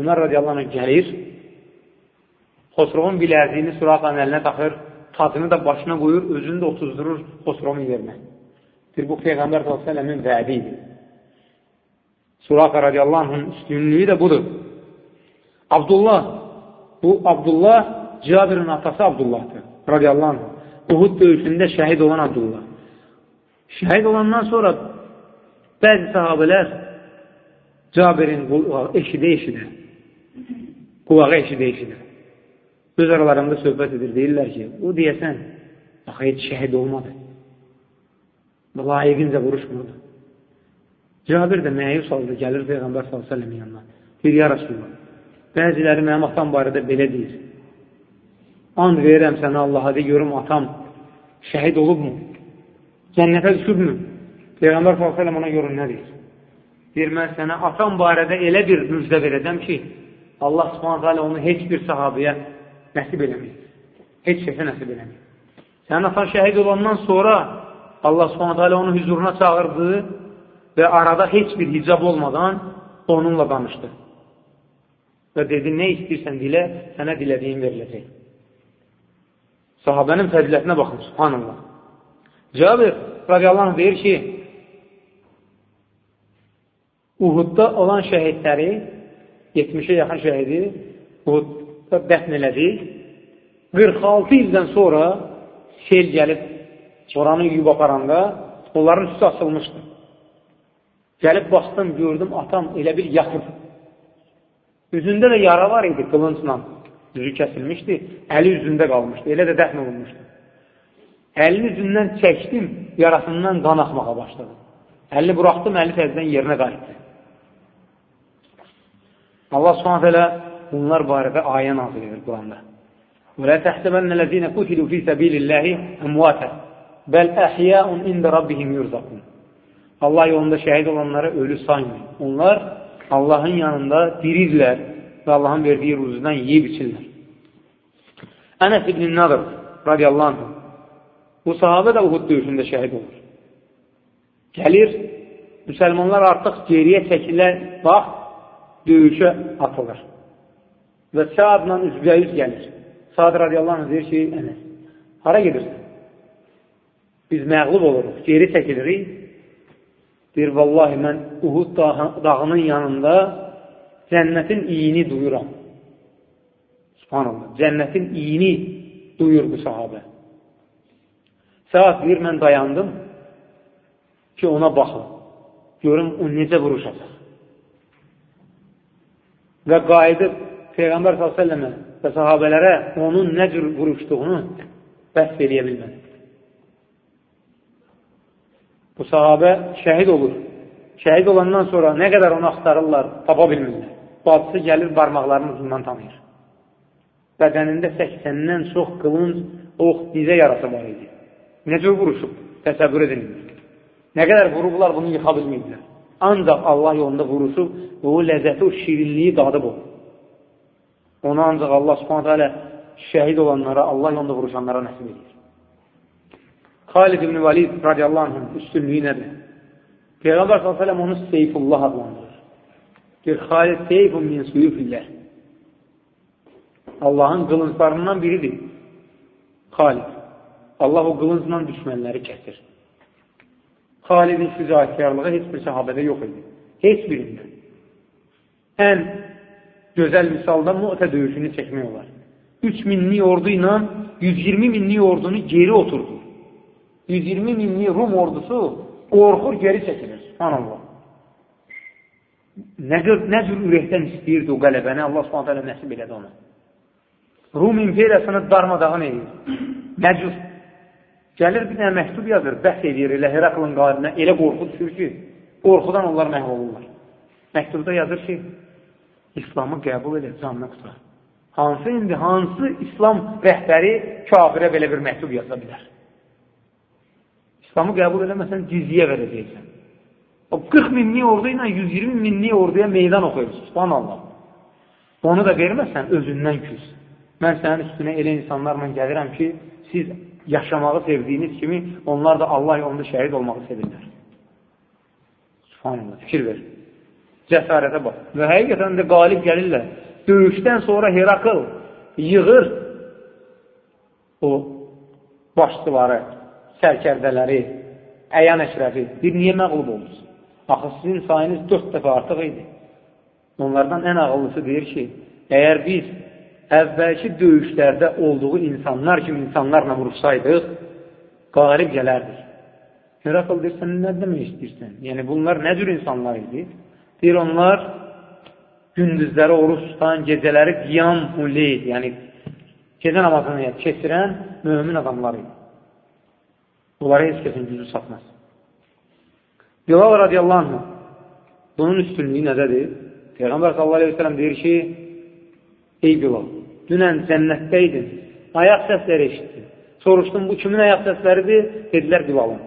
Ömər radiyallahu anh gəlir, Xosrovun bilərziyini suraqla əlinə taxır, tacını da başına qoyur, özünü də otuzdurur Xosrovun yerinə. Bir, bu Peyğəmbər s.ə.v-in vədi idi. Suraka radiyallahu anhın üstünlüyü də budur. Abdullah, bu Abdullah Cabirin atası Abdullahdır radiyallahu anh. Uhud döyüşündə şəhid olan Abdullah. Şəhid olandan sonra bəzi sahabələr Cabirin eşidə-eşidə qulağı eşidə-eşidə öz aralarında söhbət edir, deyirlər ki, o deyəsən, axı heç şəhid olmadı. Layiqincə vuruşmurdu. Cabir də məyus oldu, gəlir Peyğəmbər s.ə.v yanına. Deyir, ya Rasulullah, bəziləri mənim atam barədə belə deyir. And verirəm sənə Allaha de, görüm atam şəhid olubmu? Cənnətə düşübmü? Peyğəmbər s.ə.v ona görün nə deyir? Deyir, mən sənə atam barədə elə bir müjdə verəcəm ki, Allah s.ə.v onu heç bir sahabiyə nəsib eləməyir. Heç kəsə nəsib eləməyir. Sənin atan şəhid olandan sonra Allah s.ə.v onu hüzuruna çağırdı və arada heç bir hicab olmadan onunla danışdı. Və dedi, nə istəyirsən dilə, sənə dilədiyin veriləcək. Sahabənin fəzilətinə baxın, subhanallah. Cabir radiyallahu anh deyir ki, Uhudda olan şəhidləri, 70-ə yaxın şəhidi Uhudda dəfn elədik. 46 ildən sonra sel gəlib oranı yuyub aparanda onların üstü açılmışdı. Gəlib baxdım, gördüm, atam elə bir yatıb. Üzündə də yara var idi qılıncla. Üzü kəsilmişdi, əli üzündə qalmışdı. Elə də dəfn olunmuşdu. Əlini üzündən çəkdim, yarasından qan axmağa başladı. Əlini buraxdım, əli təzdən yerinə qayıtdı. Allah Subhanahu taala bunlar barədə ayə nazil edir Quranda. Və la tahsabanna allazina qutilu fi sabilillahi amwata bal ahya'un inda rabbihim yurzaqun. Allah yolunda şəhid olanlara ölü saymayın. Onlar Allahın yanında dirirlər və Allahın verdiyi ruzudan yeyib içirlər. Ənəs ibn Nadr radiyallahu anh bu sahabə də Uhud döyüşündə şəhid olur. Gəlir, müsəlmanlar artıq geriyə çəkilər, bax, döyüşə atılır. Və Saadla üzbəüz gəlir. Saad radiyallahu anh deyir ki, Ənəs, hara gedirsən? Biz məğlub oluruq, geri çəkilirik, Deyir, vallahi mən Uhud dağının yanında cənnətin iyini duyuram. Subhanallah. Cənnətin iyini duyur bu sahabə. Saat deyir, mən dayandım ki, ona baxım. Görüm, o necə vuruşacaq. Və qayıdıb Peyğəmbər s.ə.və və sahabələrə onun nə cür vuruşduğunu bəhs eləyə bilmədi. Bu sahabə şəhid olur. Şəhid olandan sonra nə qədər onu axtarırlar, tapa bilmirlər. Bacısı gəlir, barmaqlarını ucundan tanıyır. Bədənində 80-dən çox qılınc, ox, dizə yarası var idi. Necə vuruşub? Təsəvvür edin. Nə qədər vurublar, bunu yıxa bilməyiblər. Ancaq Allah yolunda vuruşub və o ləzzəti, o şirinliyi dadıb o. Onu ancaq Allah subhanətə alə şəhid olanlara, Allah yolunda vuruşanlara nəsib edir. Xalid ibn Valid radiyallahu anh üstünlüyü nədir? Peyğəmbər s.ə.v onu Seyfullah adlandırır. Deyir, Xalid seyfun min suyufillər. Allahın qılınclarından biridir. Xalid. Allah o qılıncla düşmənləri kəsir. Xalidin şücaətkarlığı heç bir sahabədə yox idi. Heç birində. Ən gözəl misalda Mu'tə döyüşünü çəkmək olar. 3 minlik ordu ilə 120 minlik ordunu geri oturdu. 120 minlik Rum ordusu qorxur, geri çəkilir. Subhanallah. Nə, nə cür ürəkdən istəyirdi o qələbəni, Allah subhanət hələ nəsib elədi ona. Rum imperiyasını darmadağın edir. Cür? Gəlir bir dənə məktub yazır, bəhs edir elə Heraklın qalinə, elə qorxu düşür ki, qorxudan onlar məhv olurlar. Məktubda yazır ki, İslamı qəbul edir, canına qutar. Hansı indi, hansı İslam rəhbəri kafirə belə bir məktub yaza bilər? İslamı qəbul eləməsən, cizyə verəcəksən. O 40 minlik ordu ilə 120 minlik orduya meydan oxuyursun. Subhanallah. Onu da verməsən, özündən küs. Mən sənin üstünə elə insanlarla gəlirəm ki, siz yaşamağı sevdiyiniz kimi, onlar da Allah yolunda şəhid olmağı sevirlər. Subhanallah, fikir ver. Cəsarətə bax. Və həqiqətən də qalib gəlirlər. Döyüşdən sonra Herakl yığır o başçıları, sərkərdələri, əyan əşrəfi. Bir, niyə məqlub oldunuz? Axı sizin sayınız dörd dəfə artıq idi. Onlardan ən ağıllısı deyir ki, əgər biz əvvəlki döyüşlərdə olduğu insanlar kimi insanlarla vuruşsaydıq, qalib gələrdik. Herakl deyir, sən nə demək istəyirsən? Yəni, bunlar nə cür insanlar idi? Deyir, onlar gündüzləri oruç tutan, gecələri qiyam uleyl, yəni gecə namazını keçirən mümin adamlar idi. Bunlara heç kəsin gücü satmaz. Bilal radiyallahu anh bunun üstünlüyü nədədir? Peyğəmbər sallallahu aleyhi ve sellem deyir ki, ey Bilal, dünən cənnətdəydin, ayaq səsləri eşitdin. Soruşdum, bu kimin ayaq səsləridir? Dedilər, Bilalın.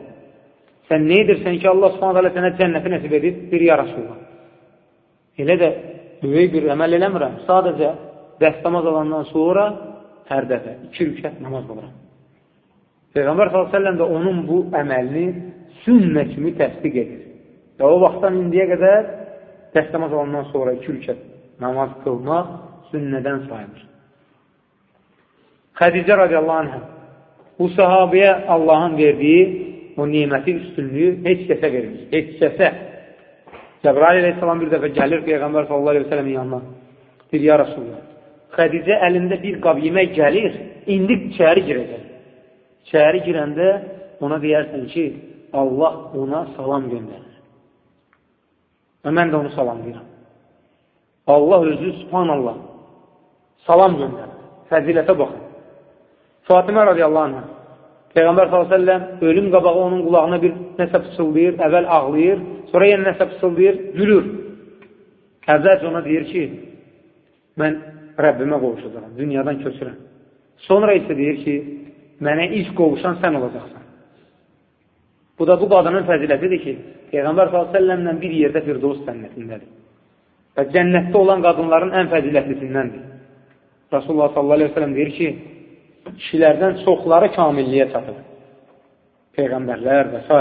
Sən nə edirsən ki, Allah subhanət sənə cənnəti nəsib edib? Bir ya Rasulullah. Elə də böyük bir əməl eləmirəm. Sadəcə dəstəmaz alandan sonra hər dəfə iki rükət namaz qılıram. Peyğəmbər s.ə.v də onun bu əməlini sünnə kimi təsdiq edir. Və o vaxtdan indiyə qədər dəstəmaz olandan sonra iki rükət namaz qılmaq sünnədən sayılır. Xədicə radiyallahu anh bu sahabəyə Allahın verdiyi o niməti üstünlüyü heç kəsə verilmiş. Heç kəsə. Cəbrail aleyhissalam bir dəfə gəlir Peyğəmbər sallallahu aleyhi ve sələmin yanına. Deyir, ya Rasulullah, Xədicə əlində bir qab yemək gəlir, indi içəri girəcək. İçəri girəndə ona deyərsən ki, Allah ona salam göndərir. Və mən də onu salamlayıram. Allah özü, subhanallah, salam göndərir. Fəzilətə baxın. Fatimə radiyallahu anh, Peyğəmbər s.ə.v ölüm qabağı onun qulağına bir nəsə pıçıldayır, əvvəl ağlayır, sonra yenə nəsə pıçıldayır, gülür. Əvvəlcə ona deyir ki, mən Rəbbimə qovuşacaqam, dünyadan köçürəm. Sonra isə deyir ki, mənə ilk qovuşan sən olacaqsan. Bu da bu qadının fəzilətidir ki, Peyğəmbər s.ə.v-lə bir yerdə Firdovs cənnətindədir. Və cənnətdə olan qadınların ən fəzilətlisindən Rasulullah s.ə.v deyir ki, kişilərdən çoxları kamilliyə çatır. Peyğəmbərlər və s.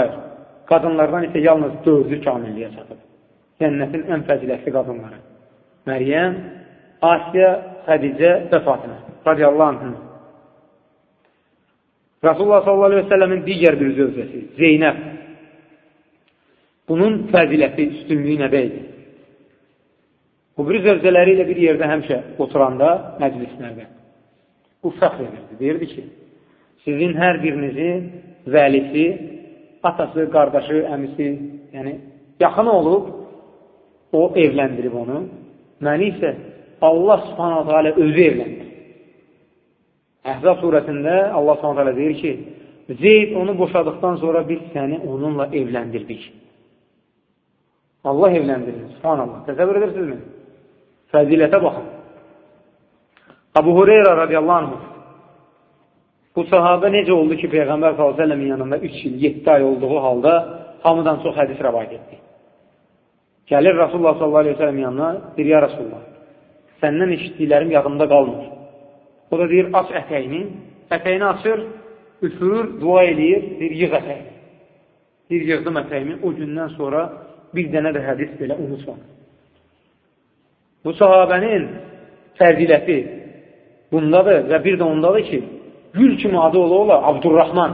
Qadınlardan isə yalnız dördü kamilliyə çatır. Cənnətin ən fəzilətli qadınları. Məryəm, Asiya, Xədicə və Fatimə. Radiyallahu anhın. Rasulullah s.ə.v-in digər bir zövcəsi, Zeynəb. Bunun fəziləti, üstünlüyü nədə idi? Bu bir zövcələri ilə bir yerdə həmişə oturanda, məclislərdə. Bu fəxr edirdi. Deyirdi ki, sizin hər birinizi vəlisi, atası, qardaşı, əmisi, yəni yaxın olub, o evləndirib onu. Məni isə Allah subhanahu teala özü evləndir. Əhzab surəsində Allah subhanahu teala deyir ki, Zeyd onu boşadıqdan sonra biz səni onunla evləndirdik. Allah evləndirir. Subhanallah. Təsəvvür edirsinizmi? Fəzilətə baxın. Abu Hureyra radiyallahu anh bu sahabə necə oldu ki, Peyğəmbər s.ə.v-in yanında 3 il, 7 ay olduğu halda hamıdan çox hədis rəvayət etdi. Gəlir Rasulullah s.ə.v yanına, deyir, ya Rasulullah, səndən eşitdiklərim yadımda qalmır. O da deyir, aç ətəyini, ətəyini açır, üfürür, dua eləyir, deyir, yığ ətəyini. Deyir, yığdım ətəyimi, o gündən sonra bir dənə də hədis belə unutmadım. Bu sahabənin fərdiləti bundadır və bir də ondadır ki, gül kimi adı ola ola Abdurrahman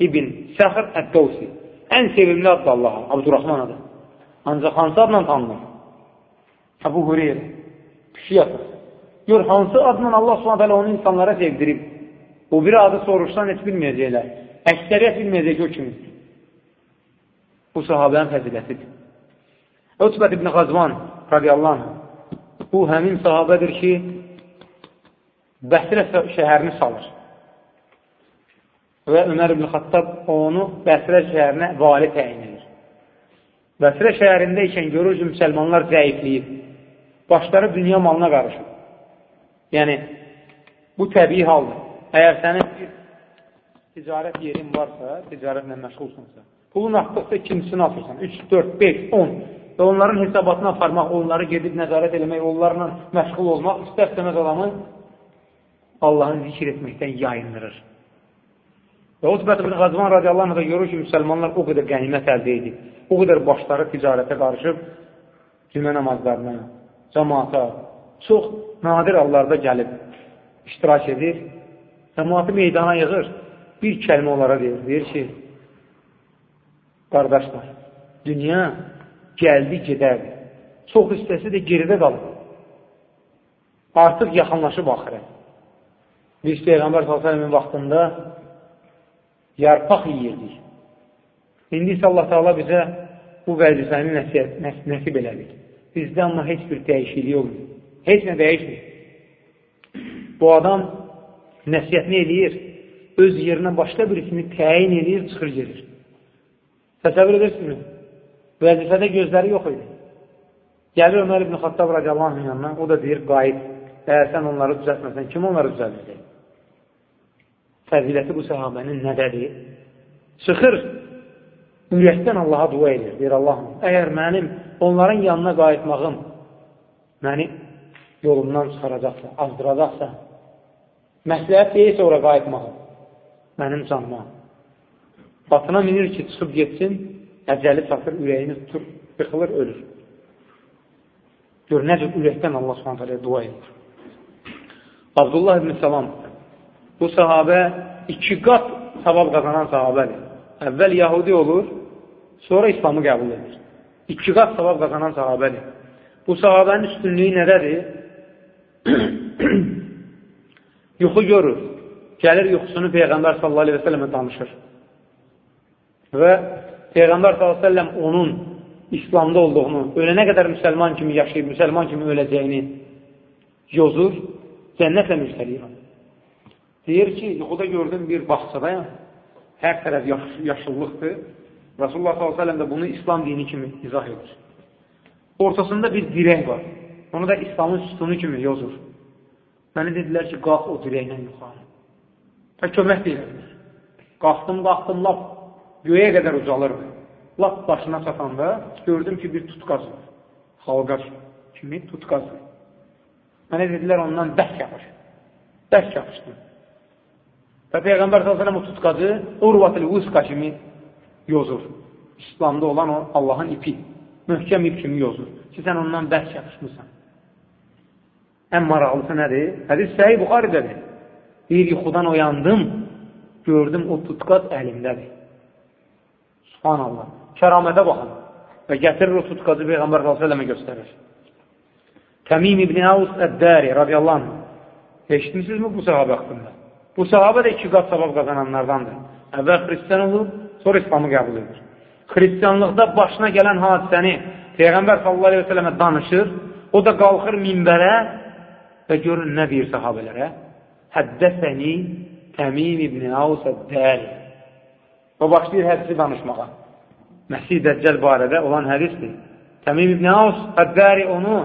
ibn Səxr Əd-Davsi. Ən sevimli addır Allaha, Abdurrahman adı. Ancaq hansı adla tanınır? Əbu Hureyr, kişi yatır. Gör, hansı adla Allah s.ə.v. onu insanlara sevdirib. O bir adı soruşsan heç bilməyəcəklər. Əksəriyyət bilməyəcək o kimi. Bu sahabənin fəzilətidir. Utbət ibn Xazvan radiyallahu anh, bu həmin sahabədir ki, Bəsrə şəhərini salır. Və Ömər ibn Xattab onu Bəsrə şəhərinə vali təyin edir. Bəsrə şəhərində ikən görür ki, müsəlmanlar zəifləyib. Başları dünya malına qarışır. Yəni, bu təbii haldır. Əgər sənin bir ticarət yerin varsa, ticarətlə məşğulsunsa, pulun artdıqsa ikincisini atırsan. 3, 4, 5, 10 və onların hesabatını aparmaq, onları gedib nəzarət eləmək, onlarla məşğul olmaq istər-istəməz adamı Allahın zikr etməkdən yayındırır. Və Utbət ibn Qazvan radiyallahu anh da görür ki, müsəlmanlar o qədər qənimət əldə edib, o qədər başları ticarətə qarışıb, cümə namazlarına, cəmaata, çox nadir hallarda gəlib, iştirak edir, cəmaatı meydana yığır, bir kəlmə onlara deyir, deyir ki, qardaşlar, dünya gəldi, gedərdi, çox hissəsi də geridə qalır. Artıq yaxınlaşıb axirət. Biz Peyğəmbər s.ə.v-in vaxtında yarpaq yiyirdik. İndi isə Allah Teala bizə bu vəzifəni nəsib elədik. Bizdə amma heç bir dəyişiklik olmuyor. Heç nə dəyişmir. Bu adam nəsiyyətini eləyir, öz yerinə başqa birisini təyin eləyir, çıxır gedir. Təsəvvür edirsinizmi? Vəzifədə gözləri yox idi. Gəlir Ömər ibn Xattab radiyallahu yanına, o da deyir, qayıt, əgər sən onları düzəltməsən, kim onları düzəltəcək? Fəziləti bu səhabənin nədədir? Çıxır, ürəkdən Allaha dua edir, deyir Allahım, əgər mənim onların yanına qayıtmağım məni yolumdan çıxaracaqsa, azdıracaqsa, məsləhət deyilsə ora qayıtmağım, mənim canıma. Batına minir ki, çıxıb getsin, əcəli çatır, ürəyini tutur, yıxılır, ölür. Gör, necə ürəkdən Allah s.ə.v. dua edir. Abdullah ibn Salam bu sahabə iki qat savab qazanan sahabədir. Əvvəl Yahudi olur, sonra İslamı qəbul edir. İki qat savab qazanan sahabədir. Bu sahabənin üstünlüyü nədədir? Yuxu görür. Gəlir yuxusunu Peyğəmbər sallallahu aleyhi və səlləmə danışır. Və Peyğəmbər səlləm onun İslamda olduğunu, ölənə qədər müsəlman kimi yaşayıb, müsəlman kimi öləcəyini yozur, cənnətlə müjdəliyir. Deyir ki, yuxuda gördüm bir bağçadayam, hər tərəf yaş yaşıllıqdır. Rasulullah s.ə.v də bunu İslam dini kimi izah edir. Ortasında bir dirək var. Onu da İslamın sütunu kimi yozur. Mənə dedilər ki, qalx o dirəklə yuxarı. Və kömək deyilər. Qalxdım, qalxdım, lap göyə qədər ucalırdı. Lap başına çatanda gördüm ki, bir tutqaz var. Halqa kimi tutqaz var. Mənə dedilər, ondan bəhk yapışır. Bəhk yapışdım. Və Peyğəmbər s.ə.v o tutqacı Urvatil Vusqa kimi yozur. İslamda olan o Allahın ipi, möhkəm ip kimi yozur. Ki, sən ondan bərk yapışmısan. Ən maraqlısı nədir? Hədis Səhih Buxaridədir. Bir yuxudan oyandım, gördüm o tutqaz əlimdədir. Subhanallah. Kəramətə baxın. Və gətirir o tutqacı Peyğəmbər s.ə.və göstərir. Təmim İbn Avus Əddəri radiyallahu anh Eşitmişsizmi bu sahabə haqqında? Bu sahabə də iki qat savab qazananlardandır. Əvvəl xristiyan olur, sonra İslamı qəbul edir. Xristiyanlıqda başına gələn hadisəni Peyğəmbər sələmə danışır, o da qalxır minbərə və görün nə deyir sahabələrə? Həddəsəni Təmim ibn Avs əddəli. O başlayır hədisi danışmağa. Məsih Dəccəl barədə olan hədisdir. Təmim ibn Avs əddəri onu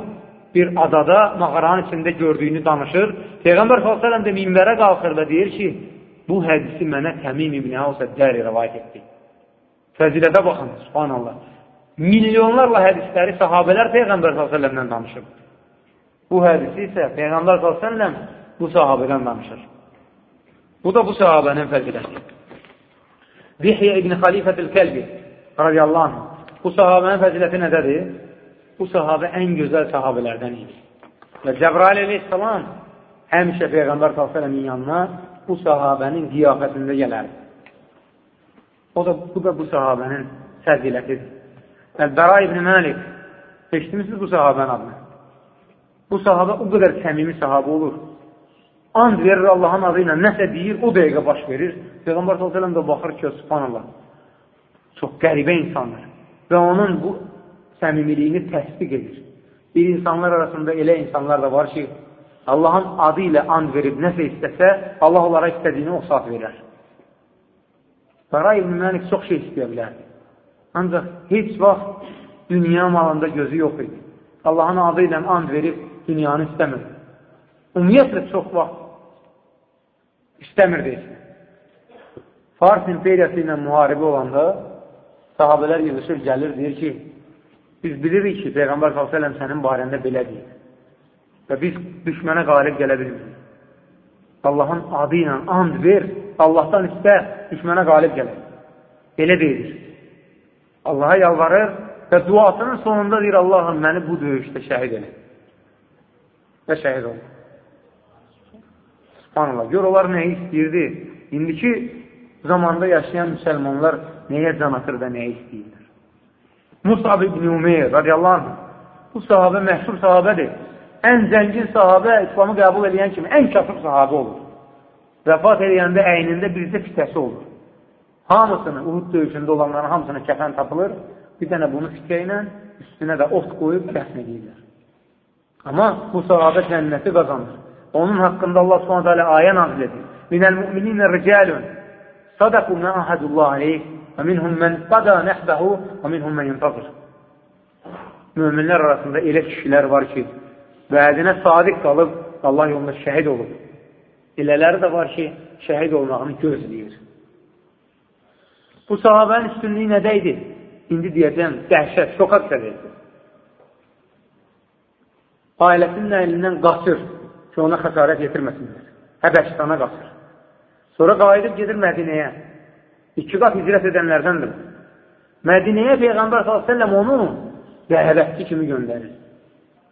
bir adada mağaranın içində gördüyünü danışır. Peyğəmbər s.ə.v də minbərə qalxır və deyir ki, bu hədisi mənə Təmim ibn Avs əddəri rəvayət etdi. Fəzilətə baxın, subhanallah. Milyonlarla hədisləri sahabələr Peyğəmbər s.ə.v-dən danışır. Bu hədisi isə Peyğəmbər s.ə.v bu sahabədən danışır. Bu da bu sahabənin fəziləti. Dihyə ibn Xalifətül Kəlbi radiyallahu anh. Bu sahabənin fəziləti nədədir? Bu sahabə ən gözəl sahabələrdən idi. Və Cəbrail aleyhissalam həmişə Peyğəmbər s.ə.v-in yanına bu sahabənin qiyafətində gələrdi. O da, bu da bu sahabənin fəzilətidir. Əl-Bəra ibn Məlik, eşitmişsiniz bu sahabənin adını. Bu sahabə o qədər səmimi sahabə olur. And verir Allahın adı ilə, nəsə deyir, o dəqiqə baş verir. Peyğəmbər s.ə.v də baxır ki, subhanallah, çox qəribə insanlar. Və onun bu səmimiliyini təsdiq edir. Bir insanlar arasında elə insanlar da var ki, Allahın adı ilə and verib nəsə istəsə, Allah onlara istədiyini o saat verər. Qara ibn Məlik çox şey istəyə bilərdi. Ancaq heç vaxt dünya malında gözü yox idi. Allahın adı ilə and verib dünyanı istəmir. Ümumiyyətlə çox vaxt istəmirdi heç. Fars imperiyası ilə müharibə olanda sahabələr yığışır, gəlir, deyir ki, biz bilirik ki, Peyğəmbər s.ə.v sənin barəndə belə deyir. Və biz düşmənə qalib gələ bilmirik. Allahın adı ilə and ver, Allahdan istə, düşmənə qalib gələr. Belə deyilir. Allaha yalvarır və duasının sonunda deyir, Allahım məni bu döyüşdə şəhid elə. Və şəhid olur. Subhanallah, gör onlar nəyi istəyirdi? İndiki zamanda yaşayan müsəlmanlar nəyə can atır və nəyə istəyirlər? Musab ibn Umeyr radiyallahu anh, bu sahabə məhsur sahabədir. Ən zəngin sahabə İslamı qəbul edən kimi ən kasıb sahabə olur. Vəfat edəndə əynində bircə fitəsi olur. Hamısını, Uhud döyüşündə olanların hamısına kəfən tapılır, bir dənə bunu fitə ilə üstünə də ot qoyub dəfn edirlər. Amma bu sahabə cənnəti qazanır. Onun haqqında Allah subhanət hələ ayə nazil edir. Minəl mümininə ricalun sadaqu mə ahədullah aleyh və minhum mən qada nəhbəhu və minhum mən yintazır. Möminlər arasında elə kişilər var ki, vədinə sadiq qalıb Allah yolunda şəhid olub. Elələri də var ki, şəhid olmağını gözləyir. Bu sahabənin üstünlüyü nədə idi? İndi deyəcəm, dəhşət, şokak səviyyəsi. Ailəsinin əlindən qaçır ki, ona xəsarət yetirməsinlər. Həbəşistana qaçır. Sonra qayıdıb gedir Mədinəyə. İki qat hicrət edənlərdəndir. Mədinəyə Peyğəmbər s.ə.v onu dəvətçi kimi göndərir.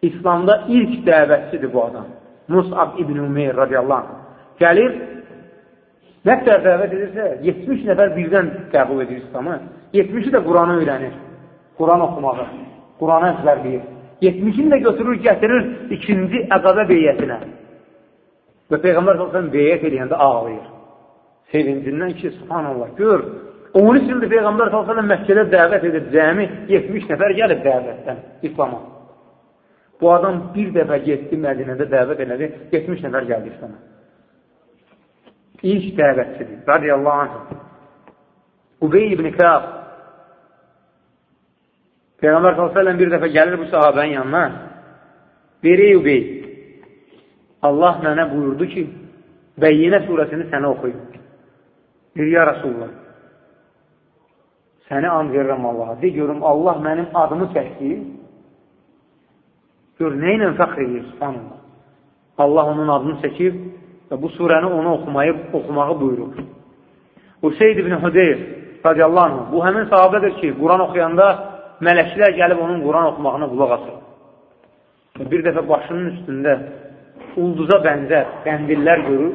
İslamda ilk dəvətçidir bu adam. Musab ibn Umeyr radiyallahu anh. Gəlir, nə qədər dəvət edirsə, 70 nəfər birdən qəbul edir İslamı. 70-i də Quranı öyrənir. Quran oxumağı, Quranı əzbərləyir. 70-ini də götürür, gətirir ikinci əqabə beyyətinə. Və Peyğəmbər s.ə.v beyyət edəndə ağlayır. Sevincindən ki, subhanallah, gör, 13 ildir Peyğəmbər s.ə.v Məkkədə dəvət edir, cəmi 70 nəfər gəlib dəvətdən İslama. Bu adam bir dəfə getdi Mədinədə dəvət elədi, 70 nəfər gəldi İslama. İlk dəvətçidir, radiyallahu anh. Ubey ibn Kəb. Peyğəmbər s.ə.v bir dəfə gəlir bu sahabənin yanına. Veri Ubey. Allah mənə buyurdu ki, Bəyyinə surəsini sənə oxuyum. Deyir, ya Rasulullah, səni and verirəm Allaha. De görüm, Allah mənim adımı çəkdi. Gör, nə ilə fəxr edir, subhanallah. Allah onun adını çəkib və bu surəni ona oxumayı, oxumağı buyurur. Useyd ibn Hüdeyr radiyallahu anh, bu həmin sahabədir ki, Quran oxuyanda mələklər gəlib onun Quran oxumağına qulaq asır. Bir dəfə başının üstündə ulduza bənzər qəndillər görür.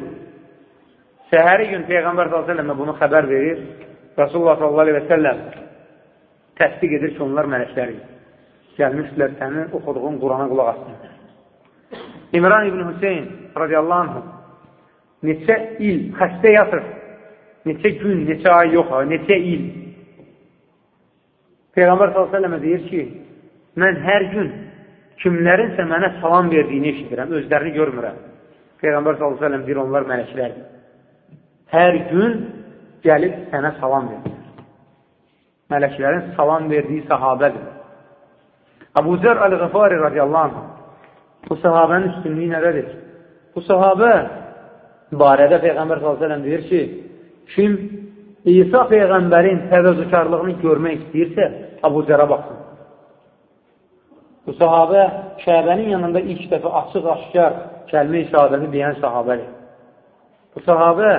Səhəri gün Peyğəmbər s.ə.və bunu xəbər verir. Rasulullah s.ə.v təsdiq edir ki, onlar mələklərik. Gəlmişlər sənin oxuduğun Qurana qulaq asın. İmran ibn Hüseyin radiyallahu anh neçə il xəstə yatır. Neçə gün, neçə ay yox, neçə il. Peyğəmbər s.ə.və deyir ki, mən hər gün kimlərinsə mənə salam verdiyini eşidirəm, özlərini görmürəm. Peyğəmbər s.ə.v deyir, onlar mələklərdir. Hər gün gəlib sənə salam verir. Mələklərin salam verdiyi sahabədir. Abu Zər Əl-Qəfari radiyallahu anh bu sahabənin üstünlüyü nədədir? Bu sahabə barədə Peyğəmbər s.ə.v deyir ki, kim İsa Peyğəmbərin təvəzzükarlığını görmək istəyirsə, Abu Zərə baxsın. Bu sahabə Şəhbənin yanında ilk dəfə açıq-aşkar kəlmə-i şəhadəni deyən sahabədir. Bu sahabə,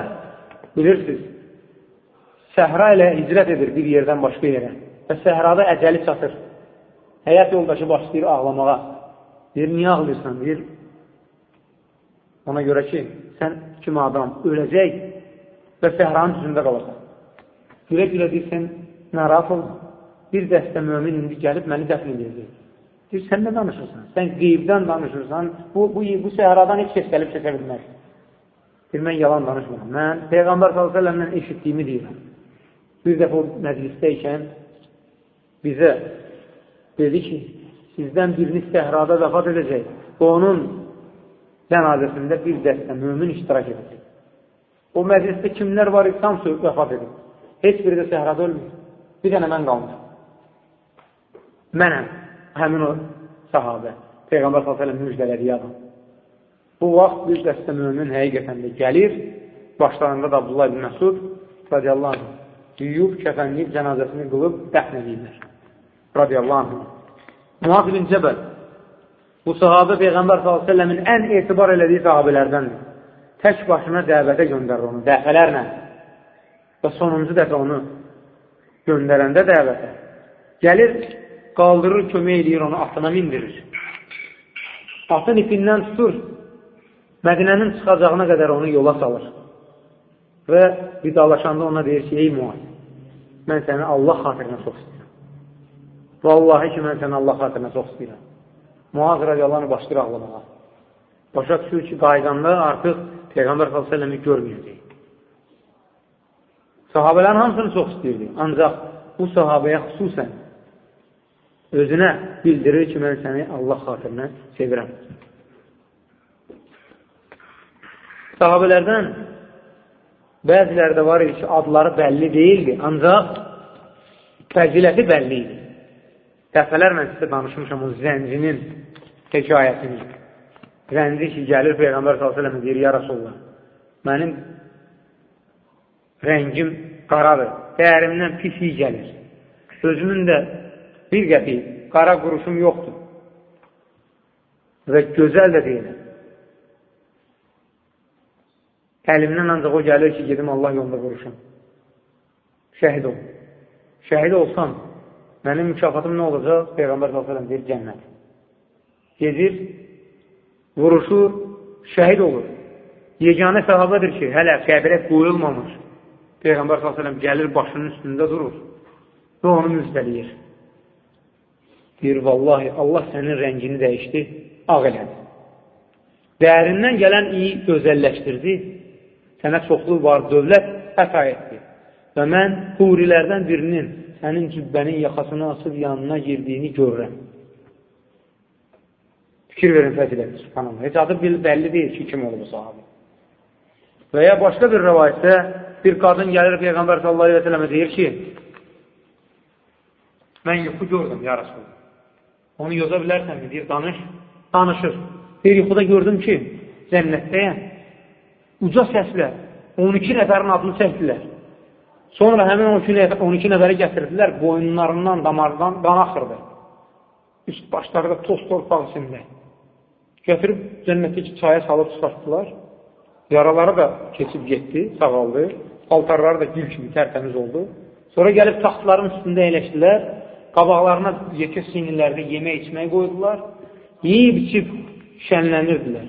bilirsiniz, səhra ilə hicrət edir bir yerdən başqa yerə və səhrada əcəli çatır. Həyat yoldaşı başlayır ağlamağa. Deyir, niyə ağlayırsan? Deyir, ona görə ki, sən kim adam öləcək və səhranın düzündə qalacaq. Gülə-gülə deyir, sən narahat olma. Bir dəstə mömin indi gəlib məni dəfn edəcək. Deyir, sən nə danışırsan? Sən qeybdən danışırsan, bu, bu, bu səhradan heç kəs gəlib çəkə bilməz. Deyir, mən yalan danışmıram. Mən Peyğəmbər s.ə.vələ eşitdiyimi deyirəm. Bir dəfə o məclisdə ikən bizə dedi ki, sizdən biriniz səhrada vəfat edəcək və onun cənazəsində bir dəstə mümin iştirak edəcək. O məclisdə kimlər var idi, tam vəfat edib. Heç biri də səhrada ölmür. Bir dənə mən qalmışam. Mənəm, həmin o sahabə. Peyğəmbər s.ə.v müjdələdiyi adam. Bu vaxt bir dəstə mümin həqiqətən də gəlir, başlarında da Abdullah ibn Məsud radiyallahu anh yuyub, kəfənliyib, cənazəsini qılıb, dəfn edirlər. Radiyallahu anh. Muaz bin Cəbəl bu sahabə Peyğəmbər s.ə.v-in ən etibar elədiyi sahabələrdəndir. Tək başına dəvətə göndərir onu, dəfələrlə və sonuncu dəfə onu göndərəndə dəvətə gəlir, qaldırır, kömək edir, onu atına mindirir. Atın ipindən tutur, Mədinənin çıxacağına qədər onu yola salır. Və vidalaşanda ona deyir ki, ey Muaz, mən səni Allah xatirinə çox istəyirəm. Vallahi ki, mən səni Allah xatirinə çox istəyirəm. Muaz radiyallahu başlayır ağlamağa. Başa düşür ki, qaydanda artıq Peyğəmbər s.ə.v-i görməyəcək. Sahabələrin hamısını çox istəyirdi. Ancaq bu sahabəyə xüsusən özünə bildirir ki, mən səni Allah xatirinə sevirəm. Sahabələrdən bəziləri də var idi ki, adları bəlli deyildi, ancaq fəziləti bəlli idi. Dəfələrlə sizə danışmışam o zəncinin hekayətini. Zənci ki, gəlir Peyğəmbər s.ə.v deyir, ya Rasulullah, mənim rəngim qaradır, dərimdən pis iyi gəlir. Özümün də bir qəpi qara quruşum yoxdur və gözəl də deyiləm. Əlimdən ancaq o gəlir ki, gedim Allah yolunda quruşum. Şəhid ol. Şəhid olsam, Mənim mükafatım nə olacaq? Peyğəmbər s.ə.v deyir, cənnət. Gedir, vuruşur, şəhid olur. Yeganə səhabədir ki, hələ qəbirə qoyulmamış. Peyğəmbər s.ə.v gəlir, başının üstündə durur və onu müjdəliyir. Deyir, vallahi, Allah sənin rəngini dəyişdi, ağ elədi. Dəyərindən gələn iyi gözəlləşdirdi, sənə çoxlu var dövlət əta etdi. Və mən hurilərdən birinin sənin cübbənin yaxasını açıb yanına girdiyini görürəm. Fikir verin fəziləti, subhanallah. Heç adı bəlli deyil ki, kim olub sahabi. Və ya başqa bir rəvayətdə bir qadın gəlir Peyğəmbər sallallahu aleyhi və sələmə deyir ki, mən yuxu gördüm, ya Rasulullah. Onu yoza bilərsənmi? Deyir, danış. Danışır. Deyir, yuxuda gördüm ki, cənnətdəyəm. Uca səslə 12 nəfərin adını çəkdilər. Sonra həmin 12, 12 nəfəri gətirdilər, boyunlarından, damardan qan axırdı. Üst başları da toz torpaq içində. Gətirib cənnətdəki çaya salıb çıxartdılar. Yaraları da keçib getdi, sağaldı. Paltarları da gül kimi tərtəmiz oldu. Sonra gəlib taxtların üstündə əyləşdilər. Qabaqlarına yekə sinirlərdə yemək içmək qoydular. Yeyib içib şənlənirdilər.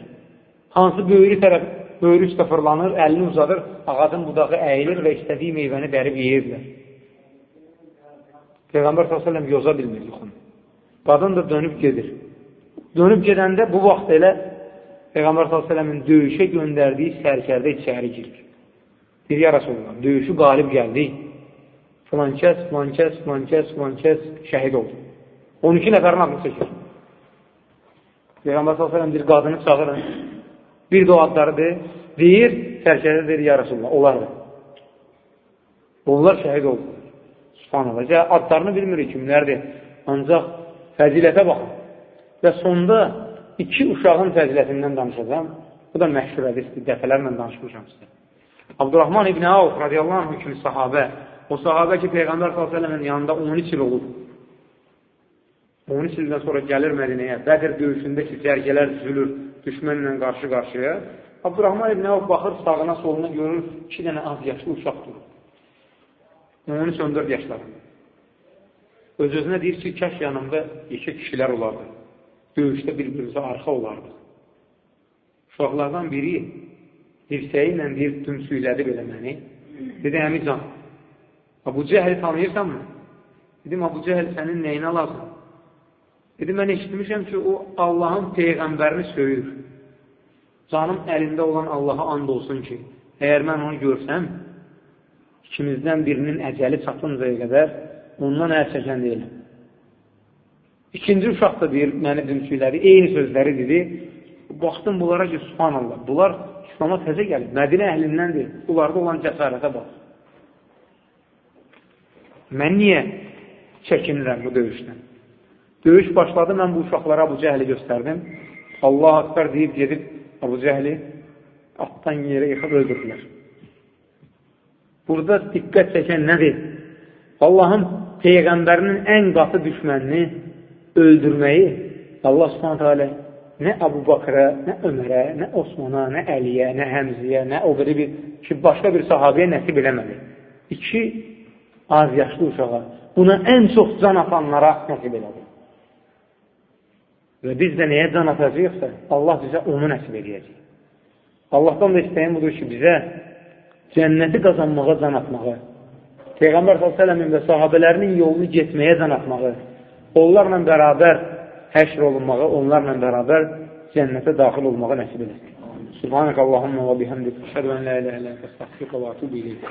Hansı böyrü tərəf böyrü üstə fırlanır, əlini uzadır, ağacın budağı əyilir və istədiyi meyvəni dərib yeyirdilər. Peyğəmbər s.ə.v yoza bilmir yuxunu. Qadın da dönüb gedir. Dönüb gedəndə bu vaxt elə Peyğəmbər s.ə.v-in döyüşə göndərdiyi sərkərdə içəri girir. Deyir, ya Rasulullah, döyüşü qalib gəldi. Filan kəs, filan kəs, filan kəs, filan kəs şəhid oldu. 12 nəfərin adını çəkir. Peyğəmbər s.ə.v deyir, qadını çağırın. Bir də o adları deyir, sərkərdə deyir, ya Rasulullah, onlardır. Onlar şəhid oldu. Subhanallah. Ya, adlarını bilmirik kimlərdir. Ancaq fəzilətə baxın. Və sonda iki uşağın fəzilətindən danışacağım. Bu da məşhur hədisdir, dəfələrlə danışmışam sizə. Abdurrahman ibn Avf radiyallahu anh kimi sahabə, o sahabə ki, Peyğəmbər s.ə.v-in yanında 13 il olub. 13 ildən sonra gəlir Mədinəyə, Bədir döyüşündə ki, cərgələr düzülür düşmənlə qarşı-qarşıya. Abdurrahman ibn Avf baxır sağına, soluna görür, iki dənə az yaşlı uşaq durur. 13-14 yaşlarında. Öz-özünə deyir ki, kəş yanımda yekə kişilər olardı. Döyüşdə bir-birimizə arxa olardı. Uşaqlardan biri dirsəyi ilə deyir, tümsüklədi belə məni. Dedi, əmi can, Abu Cəhəli tanıyırsanmı? Dedim, Abu Cəhəl sənin nəyinə lazım? Dedi, mən eşitmişəm ki, o Allahın Peyğəmbərini söyür. Canım əlində olan Allaha and olsun ki, əgər mən onu görsəm, ikimizdən birinin əcəli çatıncaya qədər ondan əl çəkən deyiləm. İkinci uşaq da deyir, məni dümsükləri, eyni sözləri dedi. Baxdım bunlara ki, subhanallah, bunlar İslama təzə gəlir, Mədinə əhlindəndir, bunlarda olan cəsarətə bax. Mən niyə çəkinirəm bu döyüşdən? Döyüş başladı, mən bu uşaqlara Abu Cəhli göstərdim. Allah akbar deyib gedib Abu Cəhli atdan yerə yıxıb öldürdülər. Burada diqqət çəkən nədir? Allahın Peyğəmbərinin ən qatı düşmənini öldürməyi Allah subhanətə alə nə Abu Bakrə, nə Ömərə, nə Osmana, nə Əliyə, nə Həmziyə, nə o biri bir ki, başqa bir sahabiyə nəsib eləmədi. İki az yaşlı uşağa, buna ən çox can atanlara nəsib elədi. Və biz də nəyə can atacaqsa, Allah bizə onu nəsib edəcək. Allahdan da istəyən budur ki, bizə cənnəti qazanmağa can atmağı, Peyğəmbər s.ə.v-in və sahabələrinin yolunu getməyə can atmağı, onlarla bərabər həşr olunmağı, onlarla bərabər cənnətə daxil olmağı nəsib edək. Subhanək Allahumma və bihəmdik. Şədu ən la ilə ilə əstəxfiqə və atubu iləyik.